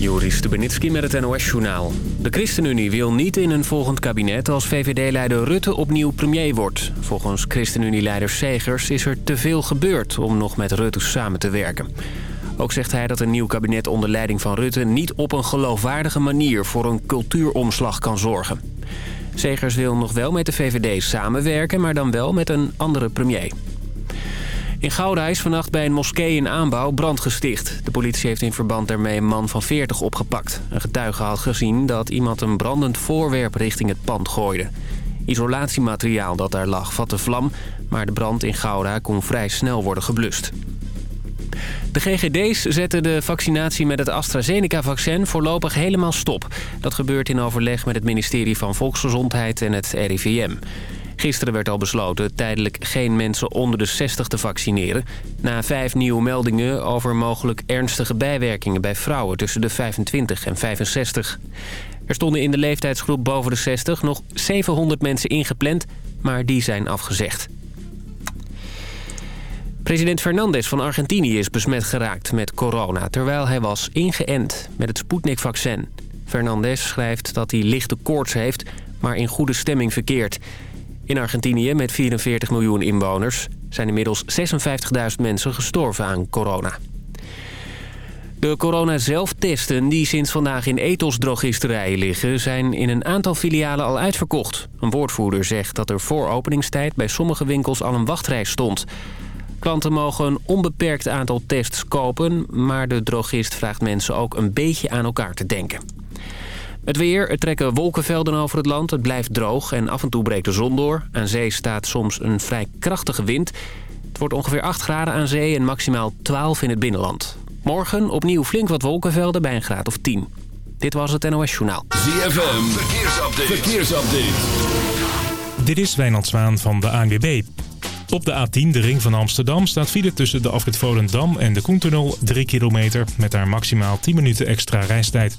Joris Stubenitski met het NOS-journaal. De ChristenUnie wil niet in een volgend kabinet als VVD-leider Rutte opnieuw premier wordt. Volgens ChristenUnie-leider Segers is er te veel gebeurd om nog met Rutte samen te werken. Ook zegt hij dat een nieuw kabinet onder leiding van Rutte... niet op een geloofwaardige manier voor een cultuuromslag kan zorgen. Segers wil nog wel met de VVD samenwerken, maar dan wel met een andere premier. In Gouda is vannacht bij een moskee in aanbouw brand gesticht. De politie heeft in verband daarmee een man van 40 opgepakt. Een getuige had gezien dat iemand een brandend voorwerp richting het pand gooide. Isolatiemateriaal dat daar lag vatte vlam, maar de brand in Gouda kon vrij snel worden geblust. De GGD's zetten de vaccinatie met het AstraZeneca-vaccin voorlopig helemaal stop. Dat gebeurt in overleg met het ministerie van Volksgezondheid en het RIVM. Gisteren werd al besloten tijdelijk geen mensen onder de 60 te vaccineren... na vijf nieuwe meldingen over mogelijk ernstige bijwerkingen bij vrouwen tussen de 25 en 65. Er stonden in de leeftijdsgroep boven de 60 nog 700 mensen ingepland, maar die zijn afgezegd. President Fernandez van Argentinië is besmet geraakt met corona... terwijl hij was ingeënt met het Sputnik-vaccin. Fernandez schrijft dat hij lichte koorts heeft, maar in goede stemming verkeert. In Argentinië, met 44 miljoen inwoners... zijn inmiddels 56.000 mensen gestorven aan corona. De corona-zelftesten die sinds vandaag in ethos-drogisterijen liggen... zijn in een aantal filialen al uitverkocht. Een woordvoerder zegt dat er voor openingstijd... bij sommige winkels al een wachtrij stond... Klanten mogen een onbeperkt aantal tests kopen... maar de drogist vraagt mensen ook een beetje aan elkaar te denken. Het weer, er trekken wolkenvelden over het land. Het blijft droog en af en toe breekt de zon door. Aan zee staat soms een vrij krachtige wind. Het wordt ongeveer 8 graden aan zee en maximaal 12 in het binnenland. Morgen opnieuw flink wat wolkenvelden bij een graad of 10. Dit was het NOS Journaal. ZFM, verkeersupdate. verkeersupdate. Dit is Wijnand Zwaan van de ANWB. Op de A10, de ring van Amsterdam, staat file tussen de afrit Volendam en de Koentunnel 3 kilometer... met daar maximaal 10 minuten extra reistijd.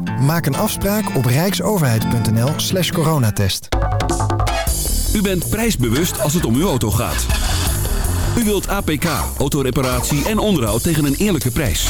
Maak een afspraak op rijksoverheid.nl slash coronatest. U bent prijsbewust als het om uw auto gaat. U wilt APK, autoreparatie en onderhoud tegen een eerlijke prijs.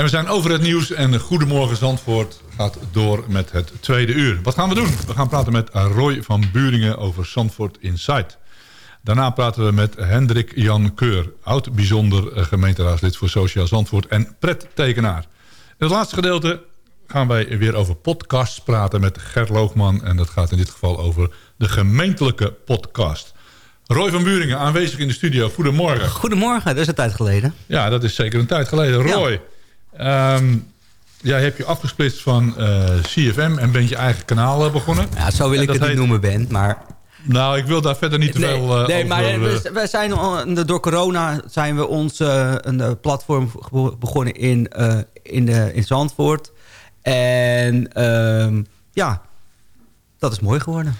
En we zijn over het nieuws en Goedemorgen Zandvoort gaat door met het tweede uur. Wat gaan we doen? We gaan praten met Roy van Buringen over Zandvoort Insight. Daarna praten we met Hendrik Jan Keur, oud bijzonder gemeenteraadslid voor Sociaal Zandvoort en prettekenaar. In het laatste gedeelte gaan wij weer over podcasts praten met Gert Loogman. En dat gaat in dit geval over de gemeentelijke podcast. Roy van Buringen, aanwezig in de studio. Goedemorgen. Goedemorgen, dat is een tijd geleden. Ja, dat is zeker een tijd geleden. Roy, ehm, jij hebt je afgesplitst van eh, CFM en bent je eigen kanaal eh, begonnen. Ja, zo wil En ik het niet noemen, Ben, maar... Nou, ik wil daar verder niet te Nee, veel eh, nee over... maar eh, we, we zijn door corona zijn we ons een platform begonnen in, in, de, in Zandvoort. En ehm, ja, dat is mooi geworden.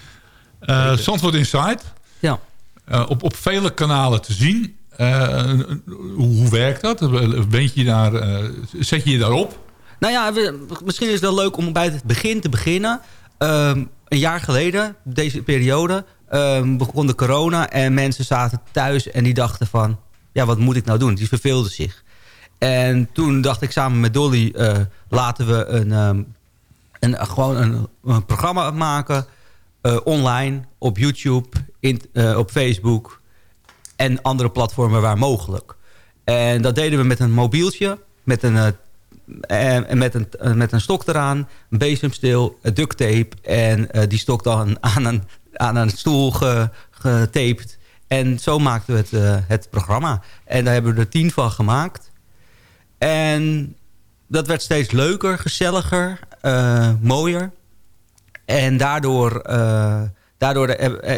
Zandvoort Insight. Ja. Op, op vele kanalen te zien. Eh, hoe, hoe werkt dat? Bent je daar, eh, zet je je daarop? Nou ja, misschien is het wel leuk om bij het begin te beginnen. Ehm, een jaar geleden, deze periode, ehm, begon de corona... en mensen zaten thuis en die dachten van... ja, wat moet ik nou doen? Die verveelden zich. En toen dacht ik samen met Dolly... eh, laten we een, ehm, een, gewoon een, programma maken... online, op YouTube, in, op Facebook... en andere platformen waar mogelijk. En dat deden we met een mobieltje... met een eh, en, en met, een, eh, met een stok eraan, een bezemsteel, eh, duct tape... en eh, die stok dan aan een, aan een stoel ge- getaped. En zo maakten we het, eh, het programma. En daar hebben we er tien van gemaakt. En dat werd steeds leuker, gezelliger, eh, mooier. En daardoor, eh, daardoor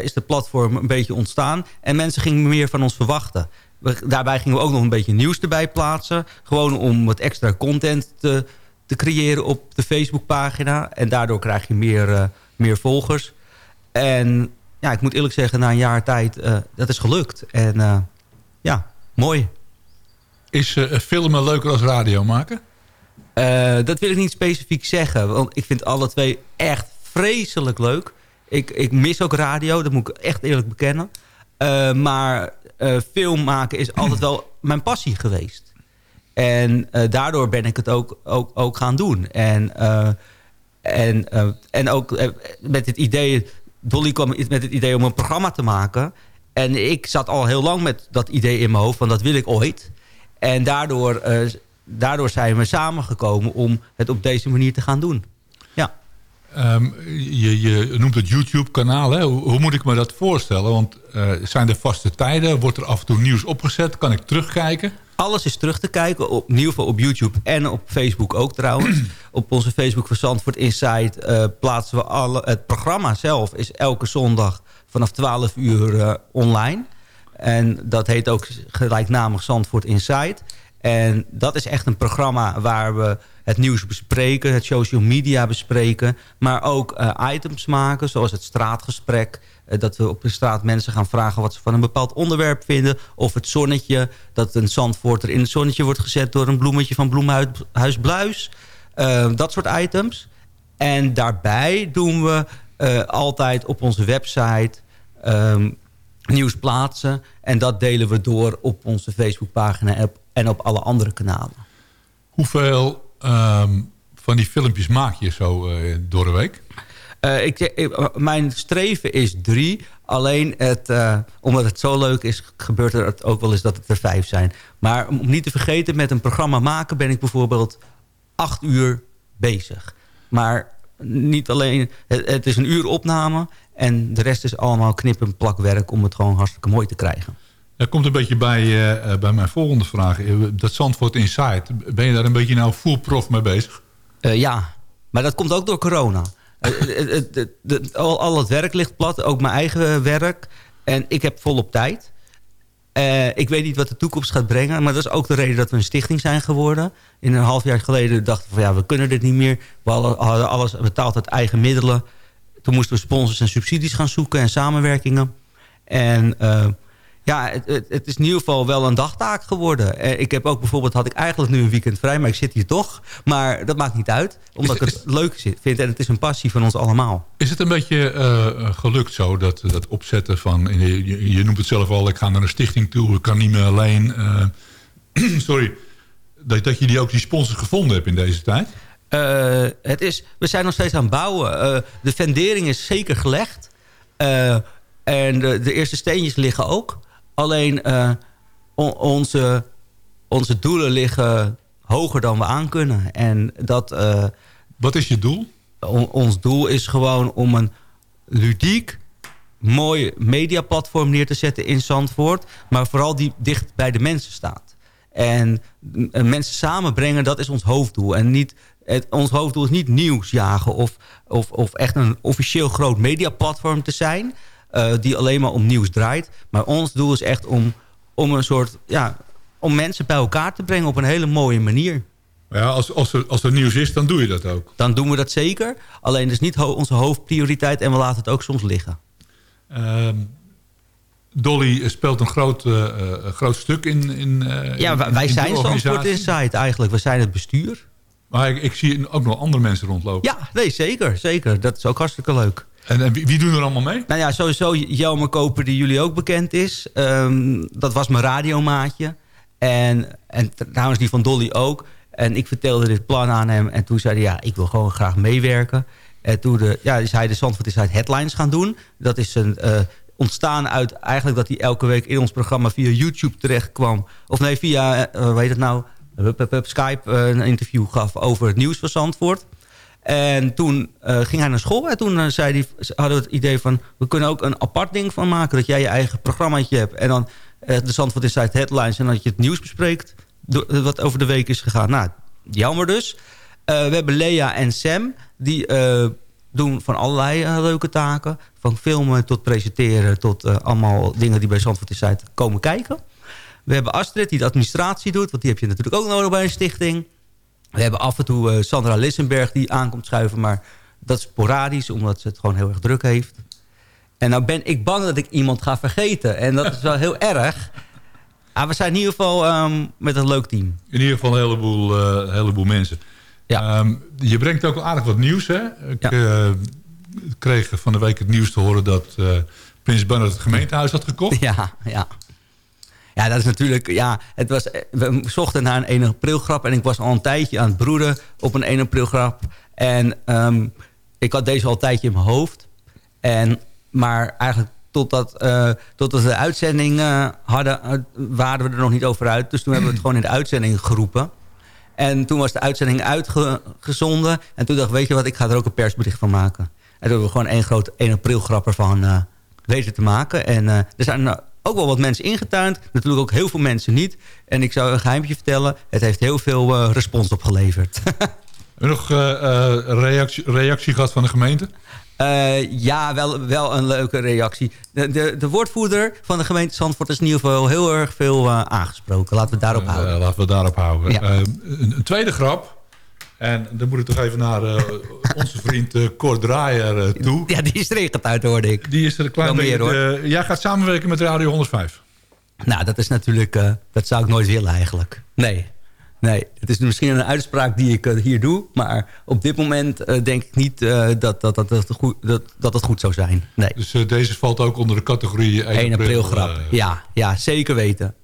is de platform een beetje ontstaan. En mensen gingen meer van ons verwachten. We- daarbij gingen we ook nog een beetje nieuws erbij plaatsen. Gewoon om wat extra content te, te creëren op de Facebookpagina. En daardoor krijg je meer, eh, meer volgers. En ja, ik moet eerlijk zeggen, na een jaar tijd, eh, dat is gelukt. En eh, ja, mooi. Is filmen leuker als radio maken? Dat wil ik niet specifiek zeggen. Want ik vind alle twee echt vreselijk leuk. Ik, ik mis ook radio, dat moet ik echt eerlijk bekennen. Eh, maar eh, film maken is altijd wel mijn passie geweest. En eh, daardoor ben ik het ook, ook, ook gaan doen. En, en, en ook met het idee... Dolly kwam met het idee om een programma te maken. En ik zat al heel lang met dat idee in mijn hoofd... van dat wil ik ooit. En daardoor, daardoor zijn we samengekomen om het op deze manier te gaan doen. Ehm, je, je noemt het YouTube-kanaal. hè? Hoe, hoe moet ik me dat voorstellen? Want eh, zijn er vaste tijden? Wordt er af en toe nieuws opgezet? Kan ik terugkijken? Alles is terug te kijken, op, in ieder geval op YouTube en op Facebook ook trouwens. op onze Facebook van Zandvoort Insight eh, plaatsen we alle... Het programma zelf is elke zondag vanaf 12 uur eh, online. En dat heet ook gelijknamig Zandvoort Insight. En dat is echt een programma waar we het nieuws bespreken, het social media bespreken, maar ook eh, items maken, zoals het straatgesprek. eh, dat we op de straat mensen gaan vragen wat ze van een bepaald onderwerp vinden. Of het zonnetje, dat een zandvoorter in het zonnetje wordt gezet door een bloemetje van Bloemhuis Bluis. Eh, dat soort items. En daarbij doen we altijd op onze website ehm, nieuws plaatsen. En dat delen we door op onze Facebookpagina en op alle andere kanalen. Hoeveel ehm, van die filmpjes maak je zo eh, door de week? Eh, ik, ik- mijn streven is drie. Alleen het, eh, omdat het zo leuk is, gebeurt er ook wel eens dat het er vijf zijn. Maar om niet te vergeten, met een programma maken ben ik bijvoorbeeld acht uur bezig. Maar niet alleen, het, het is een uur opname en de rest is allemaal knip- en plakwerk om het gewoon hartstikke mooi te krijgen. Dat komt een beetje bij, eh, eh, bij mijn volgende vraag. Eh, Dat Zandvoort Insight, ben je daar een beetje nou full prof mee bezig? Ja, maar dat komt ook door corona. Al, al het werk ligt plat, ook mijn eigen werk. En ik heb volop tijd. Ik weet niet wat de toekomst gaat brengen. Maar dat is ook de reden dat we een stichting zijn geworden. In een half jaar geleden dachten we van ja, we kunnen dit niet meer. We hadden alles betaald uit eigen middelen. Toen moesten we sponsors en subsidies gaan zoeken en samenwerkingen. En ja, het, het, het is in ieder geval wel een dagtaak geworden. Eh, ik heb ook bijvoorbeeld, had ik eigenlijk nu een weekend vrij, maar ik zit hier toch. Maar dat maakt niet uit, omdat Is- ik het leuk zit- vind. En het is een passie van ons allemaal. Is het een beetje eh, gelukt zo, dat, dat opzetten van... Je, noemt het zelf al, ik ga naar een stichting toe, ik kan niet meer alleen. eh, sorry. dat, dat je die ook die sponsors gevonden hebt in deze tijd? Het is, we zijn nog steeds aan het bouwen. De fundering is zeker gelegd. En de, de eerste steentjes liggen ook. Alleen eh, on- onze, onze doelen liggen hoger dan we aan kunnen. En dat, eh, Wat is je doel? on- ons doel is gewoon om een ludiek, mooi mediaplatform neer te zetten in Zandvoort. Maar vooral die dicht bij de mensen staat. En mensen samenbrengen, dat is ons hoofddoel. En niet, het, ons hoofddoel is niet nieuws jagen of, of, of echt een officieel groot mediaplatform te zijn. Eh, die alleen maar om nieuws draait. Maar ons doel is echt om, om een soort, ja, om mensen bij elkaar te brengen op een hele mooie manier. Ja, als, als, er, als er nieuws is, dan doe je dat ook. Dan doen we dat zeker. Alleen dat is niet ho- onze hoofdprioriteit en we laten het ook soms liggen. Ehm, Dolly speelt een groot, eh, eh, groot stuk in, in Ja, wij, in de zijn Zandvoort. Insight eigenlijk. We zijn het bestuur. Maar ik, ik zie ook nog andere mensen rondlopen. Ja, nee, zeker. zeker. Dat is ook hartstikke leuk. En, wie, doen er allemaal mee? Nou ja, sowieso Jelmer Koper, die jullie ook bekend is. Ehm, dat was mijn radiomaatje. En, en trouwens die van Dolly ook. En ik vertelde dit plan aan hem. En toen zei hij, ja, ik wil gewoon graag meewerken. En toen de, ja, is hij de Zandvoort Insight Headlines gaan doen. Dat is een, eh, ontstaan uit eigenlijk dat hij elke week in ons programma via YouTube terecht kwam. Of nee, via, eh, hoe heet het nou, Skype eh, een interview gaf over het nieuws van Zandvoort. En toen eh, ging hij naar school en toen eh, zei hij, hadden we het idee van... we kunnen ook een apart ding van maken. Dat jij je eigen programmaatje hebt. En dan eh, de Zandvoort Insight Headlines. En dat je het nieuws bespreekt wat over de week is gegaan. Nou, jammer dus. We hebben Lea en Sam. Die doen van allerlei leuke taken. Van filmen tot presenteren tot allemaal dingen die bij Zandvoort Insight komen kijken. We hebben Astrid die de administratie doet. Want die heb je natuurlijk ook nodig bij een stichting. We hebben af en toe eh, Sandra Lissenberg die aankomt schuiven. Maar dat is sporadisch, omdat ze het gewoon heel erg druk heeft. En nou ben ik bang dat ik iemand ga vergeten. En dat is wel heel erg. Maar we zijn in ieder geval ehm, met een leuk team. In ieder geval een heleboel, eh, heleboel mensen. Ja. Ehm, je brengt ook al aardig wat nieuws, hè? Ik Ja. eh, kreeg van de week het nieuws te horen dat Prins Bernhard het gemeentehuis had gekocht. Ja, ja. Ja, dat is natuurlijk... Ja, het was, we zochten naar een 1 april grap. En ik was al een tijdje aan het broeden op een 1 april grap. En ehm, ik had deze al een tijdje in mijn hoofd. En, maar eigenlijk totdat, eh totdat we de uitzending eh, hadden... eh, waren we er nog niet over uit. Dus toen hebben we het gewoon in de uitzending geroepen. En toen was de uitzending uitgezonden. En toen dacht ik, weet je wat, ik ga er ook een persbericht van maken. En toen hebben we gewoon één groot 1 april ervan eh, weten te maken. En eh, er zijn eh, ook wel wat mensen ingetuind. Natuurlijk ook heel veel mensen niet. En ik zou een geheimje vertellen. Het heeft heel veel eh, respons opgeleverd. Nog eh, reactie, reactie gehad van de gemeente? Ja, wel, wel een leuke reactie. De, de, de woordvoerder van de gemeente Zandvoort is in ieder geval heel erg veel aangesproken. Laten we daarop houden. laten we daarop houden. Ja. Een tweede grap. En dan moet ik toch even naar eh, onze vriend Cor Draaier eh, toe. Ja, die is er uit, hoorde ik. Die is er een klein meer, beetje... jij gaat samenwerken met Radio 105. Nou, dat is natuurlijk... dat zou ik nooit willen eigenlijk. Nee. Nee, het is misschien een uitspraak die ik hier doe. Maar op dit moment denk ik niet dat, dat, dat, dat, goed, dat, dat het goed zou zijn. Nee. Dus deze valt ook onder de categorie 1, 1 april grap. ja, ja, zeker weten.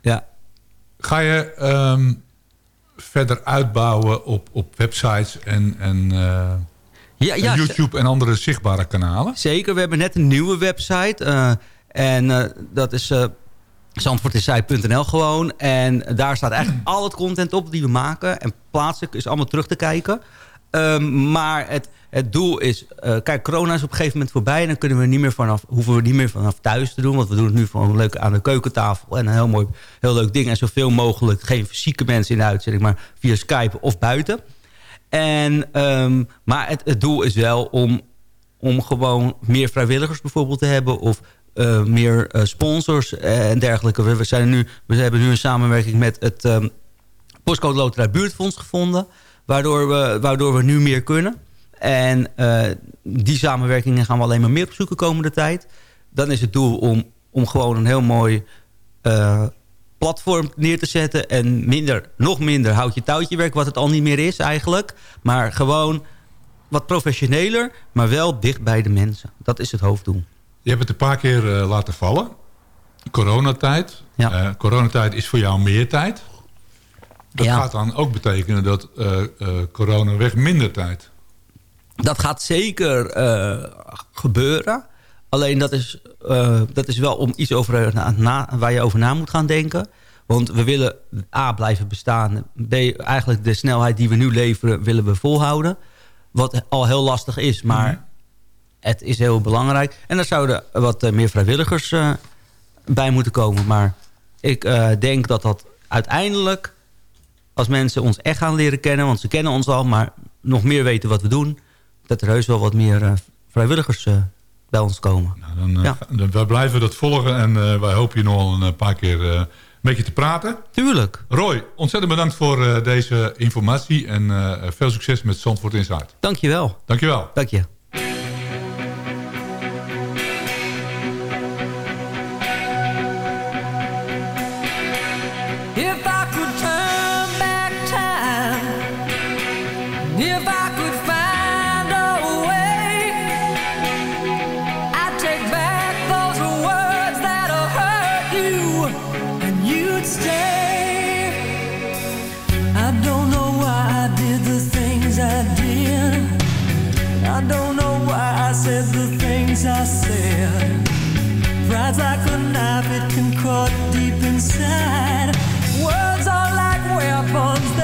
Ja. Ga je ehm, verder uitbouwen op, op websites en, en eh, Ja, ja, YouTube en andere zichtbare kanalen? Zeker, we hebben net een nieuwe website. eh, en eh, dat is zandvoortinsight.nl gewoon. En daar staat eigenlijk al het content op die we maken. En plaatsen is allemaal terug te kijken. Um, maar het, het doel is... Uh, kijk, corona is op een gegeven moment voorbij. En dan kunnen we niet meer vanaf, hoeven we niet meer vanaf thuis te doen. Want we doen het nu gewoon leuk aan de keukentafel. En een heel mooi, heel leuk ding. En zoveel mogelijk geen fysieke mensen in de uitzending. Maar via Skype of buiten. En, um, maar het, doel is wel om, om gewoon meer vrijwilligers bijvoorbeeld te hebben... of uh, meer uh, sponsors en dergelijke. We, we, zijn nu, we hebben nu een samenwerking met het um, Postcode Loterij Buurtfonds gevonden... Waardoor we, waardoor we nu meer kunnen. En uh, die samenwerkingen gaan we alleen maar meer opzoeken komende tijd. Dan is het doel om, om gewoon een heel mooi platform neer te zetten... en minder, nog minder houtje touwtje werk, wat het al niet meer is eigenlijk. Maar gewoon wat professioneler, maar wel dicht bij de mensen. Dat is het hoofddoel. Je hebt het een paar keer uh, laten vallen. Coronatijd. Ja. Coronatijd is voor jou meer tijd. Dat Ja. gaat dan ook betekenen dat eh, eh, corona weg minder tijd. Dat gaat zeker eh, gebeuren. Alleen dat is, dat is wel om iets over na, na- waar je over na moet gaan denken. Want we willen A, blijven bestaan. B, eigenlijk de snelheid die we nu leveren willen we volhouden. Wat al heel lastig is, maar het is heel belangrijk. En er zouden wat meer vrijwilligers bij moeten komen. Maar ik denk dat dat uiteindelijk, als mensen ons echt gaan leren kennen... want ze kennen ons al, maar nog meer weten wat we doen... dat er heus wel wat meer eh, vrijwilligers eh, bij ons komen. Nou, dan, eh, Ja. dan- wij blijven dat volgen en wij hopen je nog wel een paar keer met je te praten. Tuurlijk. Roy, ontzettend bedankt voor deze informatie en veel succes met Zandvoort Insight. Dankjewel. Dankjewel. Dank je. If Pride's like a knife, it can cut deep inside. Words are like weapons,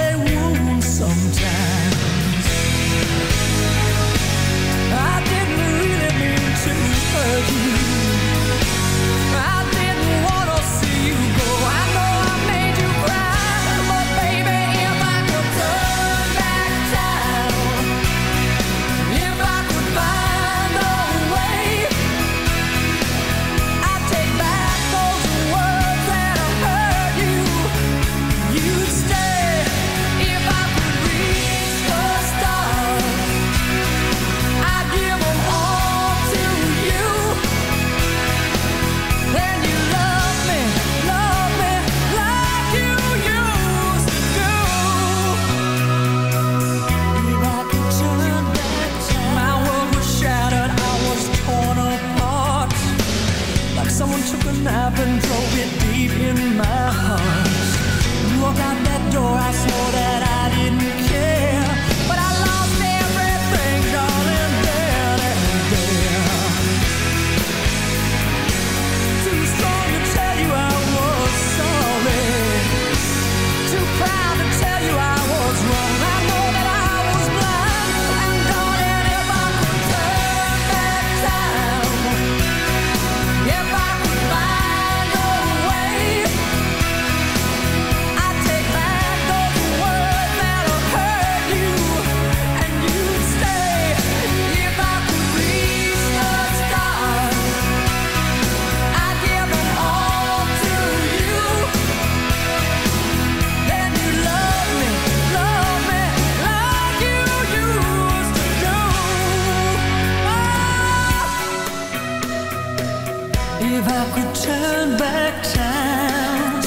If I could turn back time,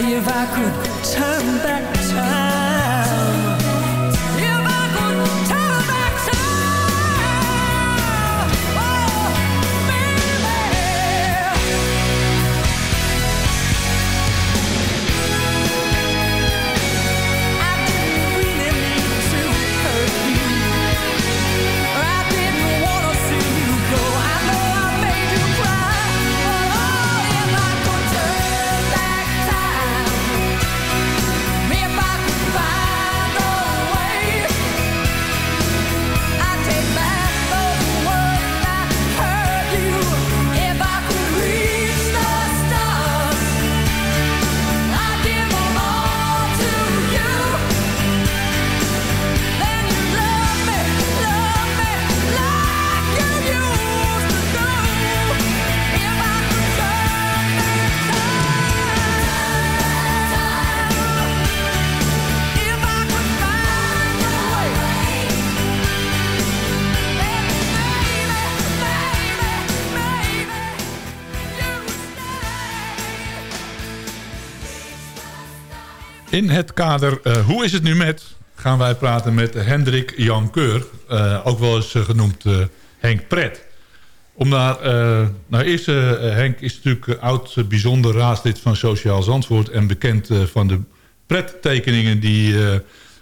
if I could turn back time, In het kader eh, Hoe is het nu met... gaan wij praten met Hendrik Jan Keur. eh, ook wel eens eh, genoemd Henk Pret. Om daar, nou eerst, Henk is natuurlijk oud bijzonder raadslid van Sociaal Zandvoort... en bekend van de prettekeningen die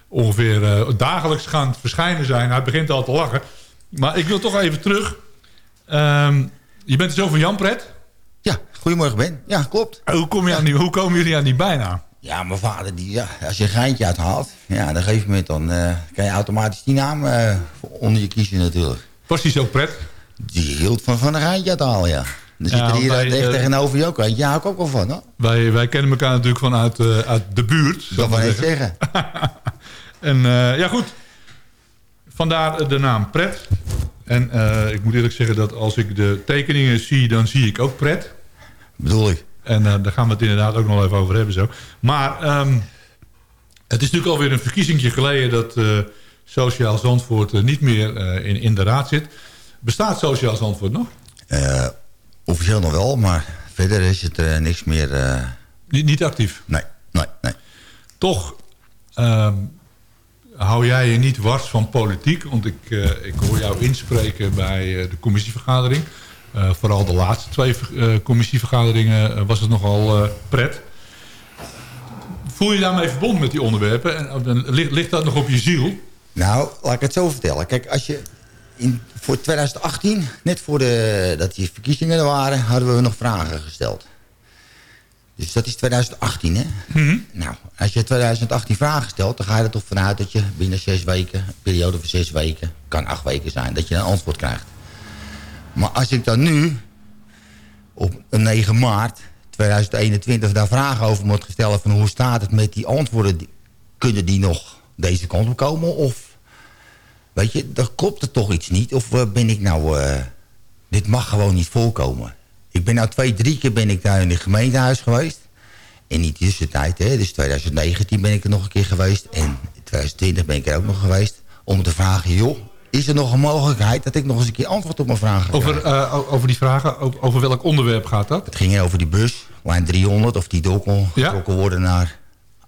ongeveer dagelijks gaan verschijnen zijn. Hij begint al te lachen. Maar ik wil toch even terug. Ehm, je bent dus over Jan Pret. Ja, goedemorgen Ben. Ja, klopt. Hoe, kom je aan die, hoe komen jullie aan die bijnaam? Ja, mijn vader, die, ja, als je een geintje uithaalt... Ja, een gegeven moment dan, eh, kan je automatisch die naam eh, onder je kiezen natuurlijk. Was die zo pret? Die hield van, van een geintje uithalen, ja. Dan zit Ja, er hier wij, echt eh, tegenover je ook. eentje. Ja, hou ik ook wel van, hoor. Wij, wij kennen elkaar natuurlijk vanuit uit de buurt. Dat wil ik zeggen. En ja, goed. Vandaar de naam Pret. En ik moet eerlijk zeggen dat als ik de tekeningen zie, dan zie ik ook Pret. Bedoel ik. En eh, daar gaan we het inderdaad ook nog even over hebben zo. Maar ehm, het is natuurlijk alweer een verkiezingje geleden... dat eh, Sociaal Zandvoort eh, niet meer in, in de raad zit. Bestaat Sociaal Zandvoort nog? Officieel nog wel, maar verder is het niks meer... Niet, niet actief. nee, nee, nee. Toch ehm, hou jij je niet wars van politiek. Want ik, ik hoor jou inspreken bij de commissievergadering. Eh, vooral de laatste twee eh, commissievergaderingen eh, was het nogal pret. Voel je daarmee verbonden met die onderwerpen? En, ligt, ligt dat nog op je ziel? Nou, laat ik het zo vertellen. Kijk, als je in, voor 2018, net voor de, dat die verkiezingen er waren, hadden we nog vragen gesteld. Dus dat is 2018, hè? Nou, als je 2018 vragen stelt, dan ga je er toch vanuit dat je binnen zes weken, een periode van zes weken, kan acht weken zijn, dat je een antwoord krijgt. Maar als ik dan nu, op een 9 maart 2021, daar vragen over moet stellen van hoe staat het met die antwoorden, kunnen die nog deze kant op komen? Of, weet je, dan klopt er toch iets niet? Of eh, ben ik nou, eh, dit mag gewoon niet voorkomen. Ik ben nou twee, drie keer ben ik daar in het gemeentehuis geweest. In die tussentijd, hè, dus 2019 ben ik er nog een keer geweest. En 2020 ben ik er ook nog geweest. Om te vragen, joh, is er nog een mogelijkheid dat ik nog eens een keer antwoord op mijn vragen? Over, eh, over die vragen, over, welk onderwerp gaat dat? Het ging over die bus, lijn 300, of die door kon Ja. getrokken worden naar,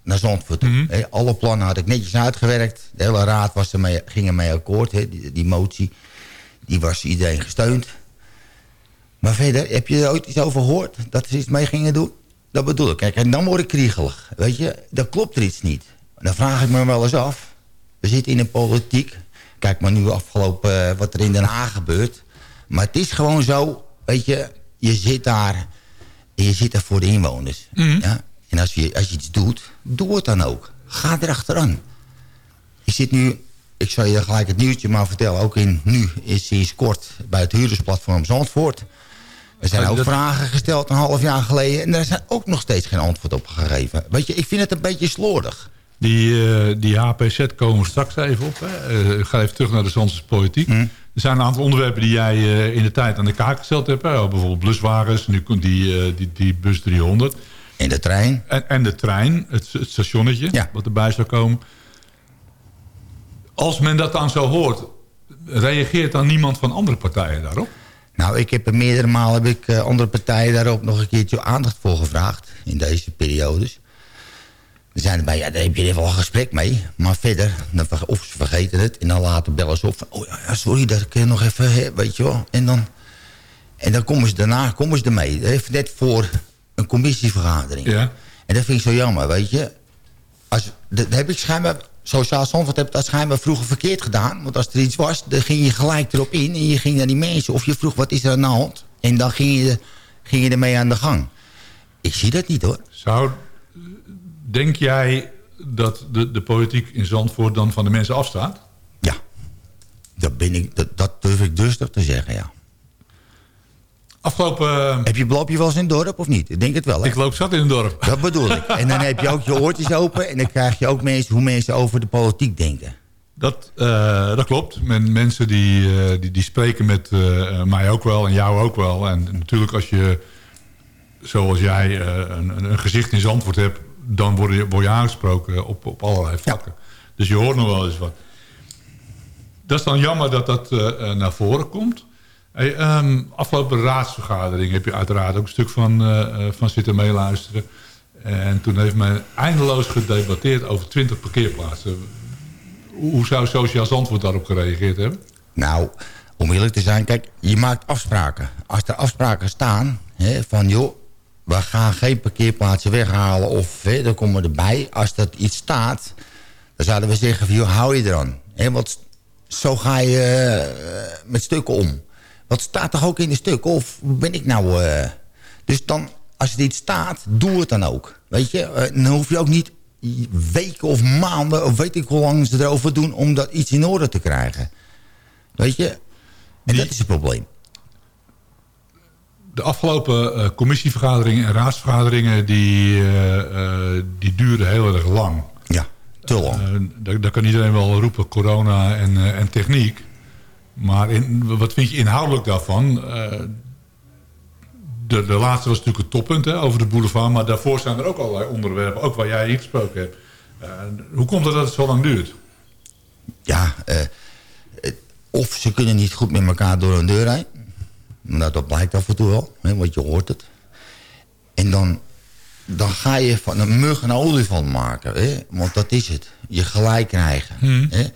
naar Zandvoort. Mhm. Alle plannen had ik netjes uitgewerkt. De hele raad was ermee, ging ermee akkoord. Die motie die was iedereen gesteund. Maar verder, heb je er ooit iets over gehoord dat ze iets mee gingen doen? Dat bedoel ik. Kijk, en dan word ik kriegelig. Weet je, dan klopt er iets niet. Dan vraag ik me wel eens af. We zitten in een politiek. Kijk maar nu afgelopen eh, wat er in Den Haag gebeurt. Maar het is gewoon zo, weet je, je zit daar en je zit daar voor de inwoners. Ja? En als je, als je iets doet, doe het dan ook. Ga erachteraan. Ik zit nu, ik zal je gelijk het nieuwtje maar vertellen. Ook in, nu is sinds kort bij het huurdersplatform Zandvoort. Er zijn Oh, ook dat- vragen gesteld een half jaar geleden. En daar zijn ook nog steeds geen antwoord op gegeven. Weet je, ik vind het een beetje slordig. Die, eh, die HPZ komen we straks even op. Hè. Eh, ik ga even terug naar de Zandse politiek. Hm. Er zijn een aantal onderwerpen die jij eh, in de tijd aan de kaak gesteld hebt. Hè. Bijvoorbeeld bluswagens, nu komt die, die, die bus 300. In de trein. En, en de trein, het, het stationnetje, Ja. wat erbij zou komen. Als men dat dan zo hoort, reageert dan niemand van andere partijen daarop? Nou, ik heb er meerdere malen heb ik, andere partijen daarop nog een keertje aandacht voor gevraagd. In deze periodes. Er zijn erbij, ja, daar heb je even al een gesprek mee. Maar verder, dan, of ze vergeten het. En dan later bellen ze op van, oh ja, sorry, dat ik eh, nog even, hè, weet je wel. En dan, en dan komen ze daarna komen ze ermee. Even net voor een commissievergadering. Ja. En dat vind ik zo jammer, weet je. Als, dat heb ik schijnbaar, Sociaal Zandvoort heb dat schijnbaar vroeger verkeerd gedaan. Want als er iets was, dan ging je gelijk erop in. En je ging naar die mensen. Of je vroeg, wat is er aan de hand? En dan ging je, ging je ermee aan de gang. Ik zie dat niet, hoor. Zou, denk jij dat de, de politiek in Zandvoort dan van de mensen afstaat? Ja. Dat, ben ik, dat, dat durf ik dustig te zeggen, ja. Afgelopen... eh, Heb je, loop je wel eens in het dorp of niet? Ik denk het wel, hè? ik loop zat in het dorp. Dat bedoel ik. En dan heb je ook je oortjes open... en dan krijg je ook mensen, hoe mensen over de politiek denken. Dat, eh, dat klopt. Men, mensen die, eh, die, die spreken met mij ook wel en jou ook wel. En natuurlijk als je, zoals jij, een- een gezicht in Zandvoort hebt... dan word je, word je aangesproken op, op allerlei vlakken. Dus je hoort nog wel eens wat. Dat is dan jammer dat dat eh, eh, naar voren komt. Hey, ehm, afgelopen raadsvergadering heb je uiteraard ook een stuk van, eh, van zitten meeluisteren. En toen heeft men eindeloos gedebatteerd over 20 parkeerplaatsen. Hoe zou Sociaal Zandvoort daarop gereageerd hebben? Nou, om eerlijk te zijn, kijk, je maakt afspraken. Als er afspraken staan, hè, van joh, we gaan geen parkeerplaatsen weghalen of hè, dan komen we erbij. Als dat iets staat, dan zouden we zeggen van, joh, hou je eraan. Hè, want zo ga je eh, met stukken om. Wat staat toch ook in de stukken? Of ben ik nou... eh, dus dan, als er iets staat, doe het dan ook. Weet je, Eh, dan hoef je ook niet weken of maanden... of weet ik hoe lang ze erover doen... om dat iets in orde te krijgen. Weet je? En dat is het probleem. De afgelopen eh, commissievergaderingen en raadsvergaderingen... die, eh, eh, die duren heel erg lang. Ja, te lang. Daar, daar kan iedereen wel roepen, corona en, en techniek. Maar in, wat vind je inhoudelijk daarvan? De, de laatste was natuurlijk het toppunt hè, over de boulevard. Maar daarvoor zijn er ook allerlei onderwerpen, ook waar jij hier gesproken hebt. Hoe komt het dat het zo lang duurt? ja, of ze kunnen niet goed met elkaar door een deur heen. Nou, dat blijkt af en toe wel, hè, want je hoort het. En dan, dan ga je van een mug een olifant maken. Hè? Want dat is het. Je gelijk krijgen. Hè?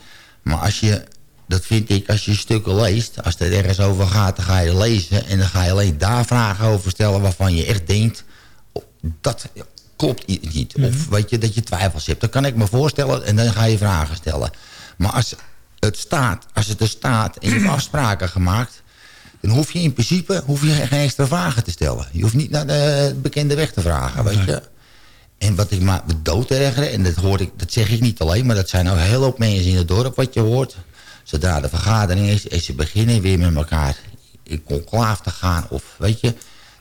Maar als je, dat vind ik, als je stukken leest... als het er ergens over gaat, dan ga je lezen... en dan ga je alleen daar vragen over stellen... waarvan je echt denkt, oh, dat klopt niet. Of weet je, dat je twijfels hebt. Dat kan ik me voorstellen en dan ga je vragen stellen. Maar als het staat, als het er staat en je hebt afspraken gemaakt... dan hoef je in principe hoef je geen extra vragen te stellen. Je hoeft niet naar de bekende weg te vragen, weet je. En wat ik maar dood ergeren, en dat, hoor ik, dat zeg ik niet alleen... maar dat zijn ook heel hoop mensen in het dorp wat je hoort. Zodra de vergadering is en ze beginnen weer met elkaar in conclave te gaan... of weet je,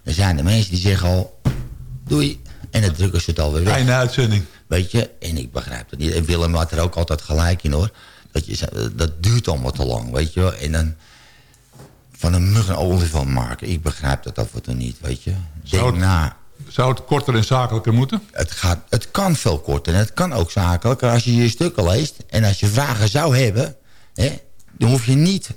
dan zijn er mensen die zeggen al... doei, en dan drukken ze het alweer weg. Einde uitzending. Weet je, en ik begrijp het niet. En Willem had er ook altijd gelijk in hoor. Dat, je, dat duurt allemaal te lang, weet je wel. En dan van een mug een olifant maken. Ik begrijp dat af en toe niet, weet je. Zou het- na. Zou het korter en zakelijker moeten? Het, gaat, het kan veel korter en het kan ook zakelijker als je je stukken leest. En als je vragen zou hebben, hè, dan hoef je niet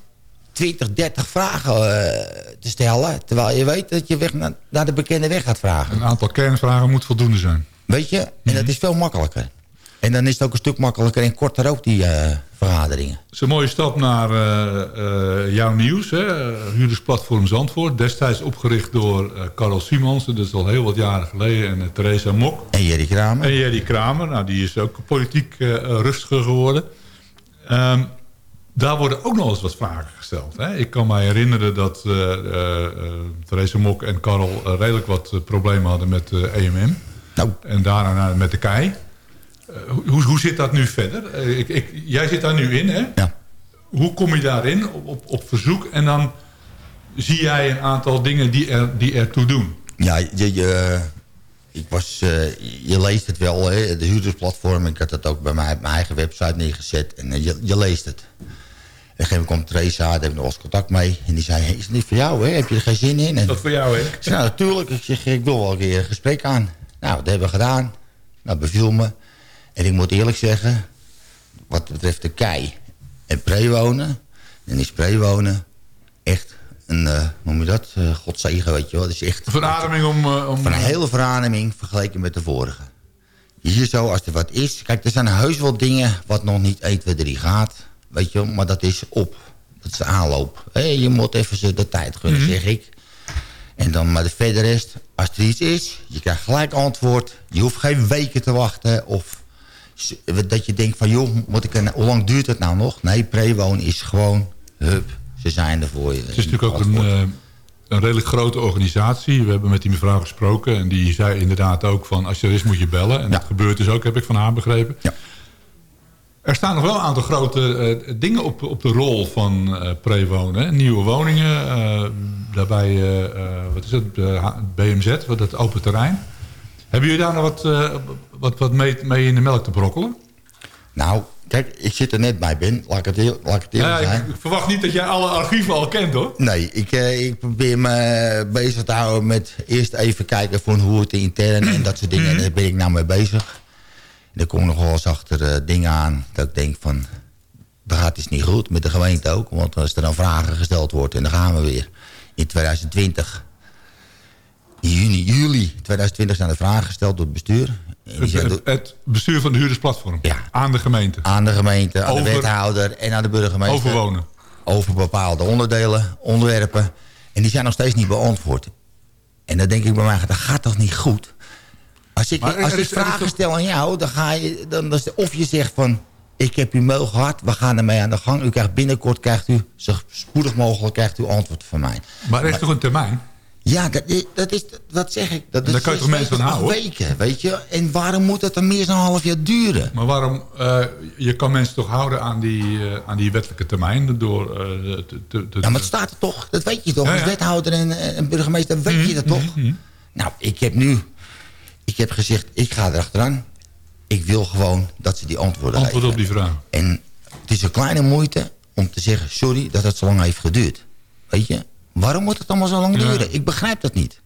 20, 30 vragen eh, te stellen. Terwijl je weet dat je weg naar, naar de bekende weg gaat vragen. Een aantal kernvragen moet voldoende zijn. Weet je? En dat is veel makkelijker. En dan is het ook een stuk makkelijker en korter ook, die eh, vergaderingen. Het is een mooie stap naar eh, eh, jouw nieuws. Hè? Huurdersplatform Zandvoort. Destijds opgericht door Karel Simonsen. Dat is al heel wat jaren geleden. En Theresa Mok. En Jerry Kramer. En Jerry Kramer. Nou, die is ook politiek rustiger geworden. Um, daar worden ook nog eens wat vragen gesteld. Hè? Ik kan me herinneren dat uh, uh, Theresa Mok en Karel redelijk wat problemen hadden met de EMM. Nou. En daarna met de KEI. Hoe, hoe zit dat nu verder? Ik, ik, jij zit daar nu in, hè? Ja. Hoe kom je daarin op, op, op, verzoek? En dan zie jij een aantal dingen die, er, die ertoe doen. Ja, je, je, ik was, je leest het wel, hè? de huurdersplatform. Ik had het ook bij mij op mijn eigen website neergezet. En je, je, leest het. En een gegeven moment komt Teresa, daar heb ik nog eens contact mee. En die zei, hey, is het niet voor jou, hè? heb je er geen zin in? En dat voor jou, hè? Ik zei, nou natuurlijk. Ik zeg, ik wil wel een keer een gesprek aan. Nou, dat hebben we gedaan. Nou, beviel me. En ik moet eerlijk zeggen, wat betreft de kei en prewonen, dan is prewonen echt een, uh, hoe noem je dat, uh, godzegen, weet je wel. Dat is echt... Een verademing om... Uh, om... Van een hele verademing vergeleken met de vorige. Hier zo, als er wat is... Kijk, er zijn heus wel dingen wat nog niet 1, 2, 3 gaat. Weet je wel, maar dat is op. Dat is de aanloop. Hey, je moet even ze de tijd gunnen, mm -hmm. zeg ik. En dan maar de verder rest, als er iets is, je krijgt gelijk antwoord. Je hoeft geen weken te wachten of dat je denkt van... joh, moet ik een, hoe lang duurt het nou nog? Nee, prewoon is gewoon, hup, ze zijn er voor je. Het is natuurlijk ook een, uh, een redelijk grote organisatie. We hebben met die mevrouw gesproken en die zei inderdaad ook van... als je er is moet je bellen. En ja. dat gebeurt dus ook, heb ik van haar begrepen. Ja. Er staan nog wel een aantal grote uh, dingen op, op de rol van uh, prewonen. Nieuwe woningen, daarbij, wat is het, BMZ, wat het open terrein... Hebben jullie daar nog wat, uh, wat, wat mee, mee, in de melk te brokkelen? Nou, kijk, ik zit er net bij, Ben. Laat ik het, heel, laat ik het eerlijk ja, zijn. Ik, ik, verwacht niet dat jij alle archieven al kent, hoor. Nee, ik, uh, ik probeer me bezig te houden met eerst even kijken van hoe het intern en dat soort dingen. En daar ben ik nou mee bezig. En er komen nog wel eens achter uh, dingen aan dat ik denk van... dat gaat iets niet goed, met de gemeente ook. Want als er dan vragen gesteld wordt en dan gaan we weer. In 2020 in juni, juli 2020 zijn er vragen gesteld door het bestuur. Het, het, het, bestuur van de huurdersplatform? Ja. Aan de gemeente? Aan de gemeente, aan over, de wethouder en aan de burgemeester. Over wonen? Over bepaalde onderdelen, onderwerpen. En die zijn nog steeds niet beantwoord. En dan denk ik bij mij, dat gaat toch niet goed? Als ik, Maar als ik is vragen toch- stel aan jou, dan ga je... Dan, dan, of je zegt van, ik heb uw mail gehad, we gaan ermee aan de gang. U krijgt binnenkort, krijgt u, zo spoedig mogelijk, krijgt u antwoord van mij. Maar er is toch een termijn? Ja, dat, is- dat is, wat zeg ik? Dat En daar is kan je toch mensen acht houden? weken, weet je? En waarom moet het dan meer dan een half jaar duren? Maar waarom... eh, je kan mensen toch houden aan die, eh, aan die wettelijke termijn... door eh, te, Ja, maar het staat er toch? Dat weet je toch? Ja, Als wethouder en, en burgemeester weet je dat toch? Nou, ik heb nu... Ik heb gezegd, ik ga erachteraan. Ik wil gewoon dat ze die antwoorden antwoord op die vraag. En het is een kleine moeite om te zeggen... sorry dat het zo lang heeft geduurd. Weet je? Waarom moet het allemaal zo lang Ja. duren? Ik begrijp dat niet.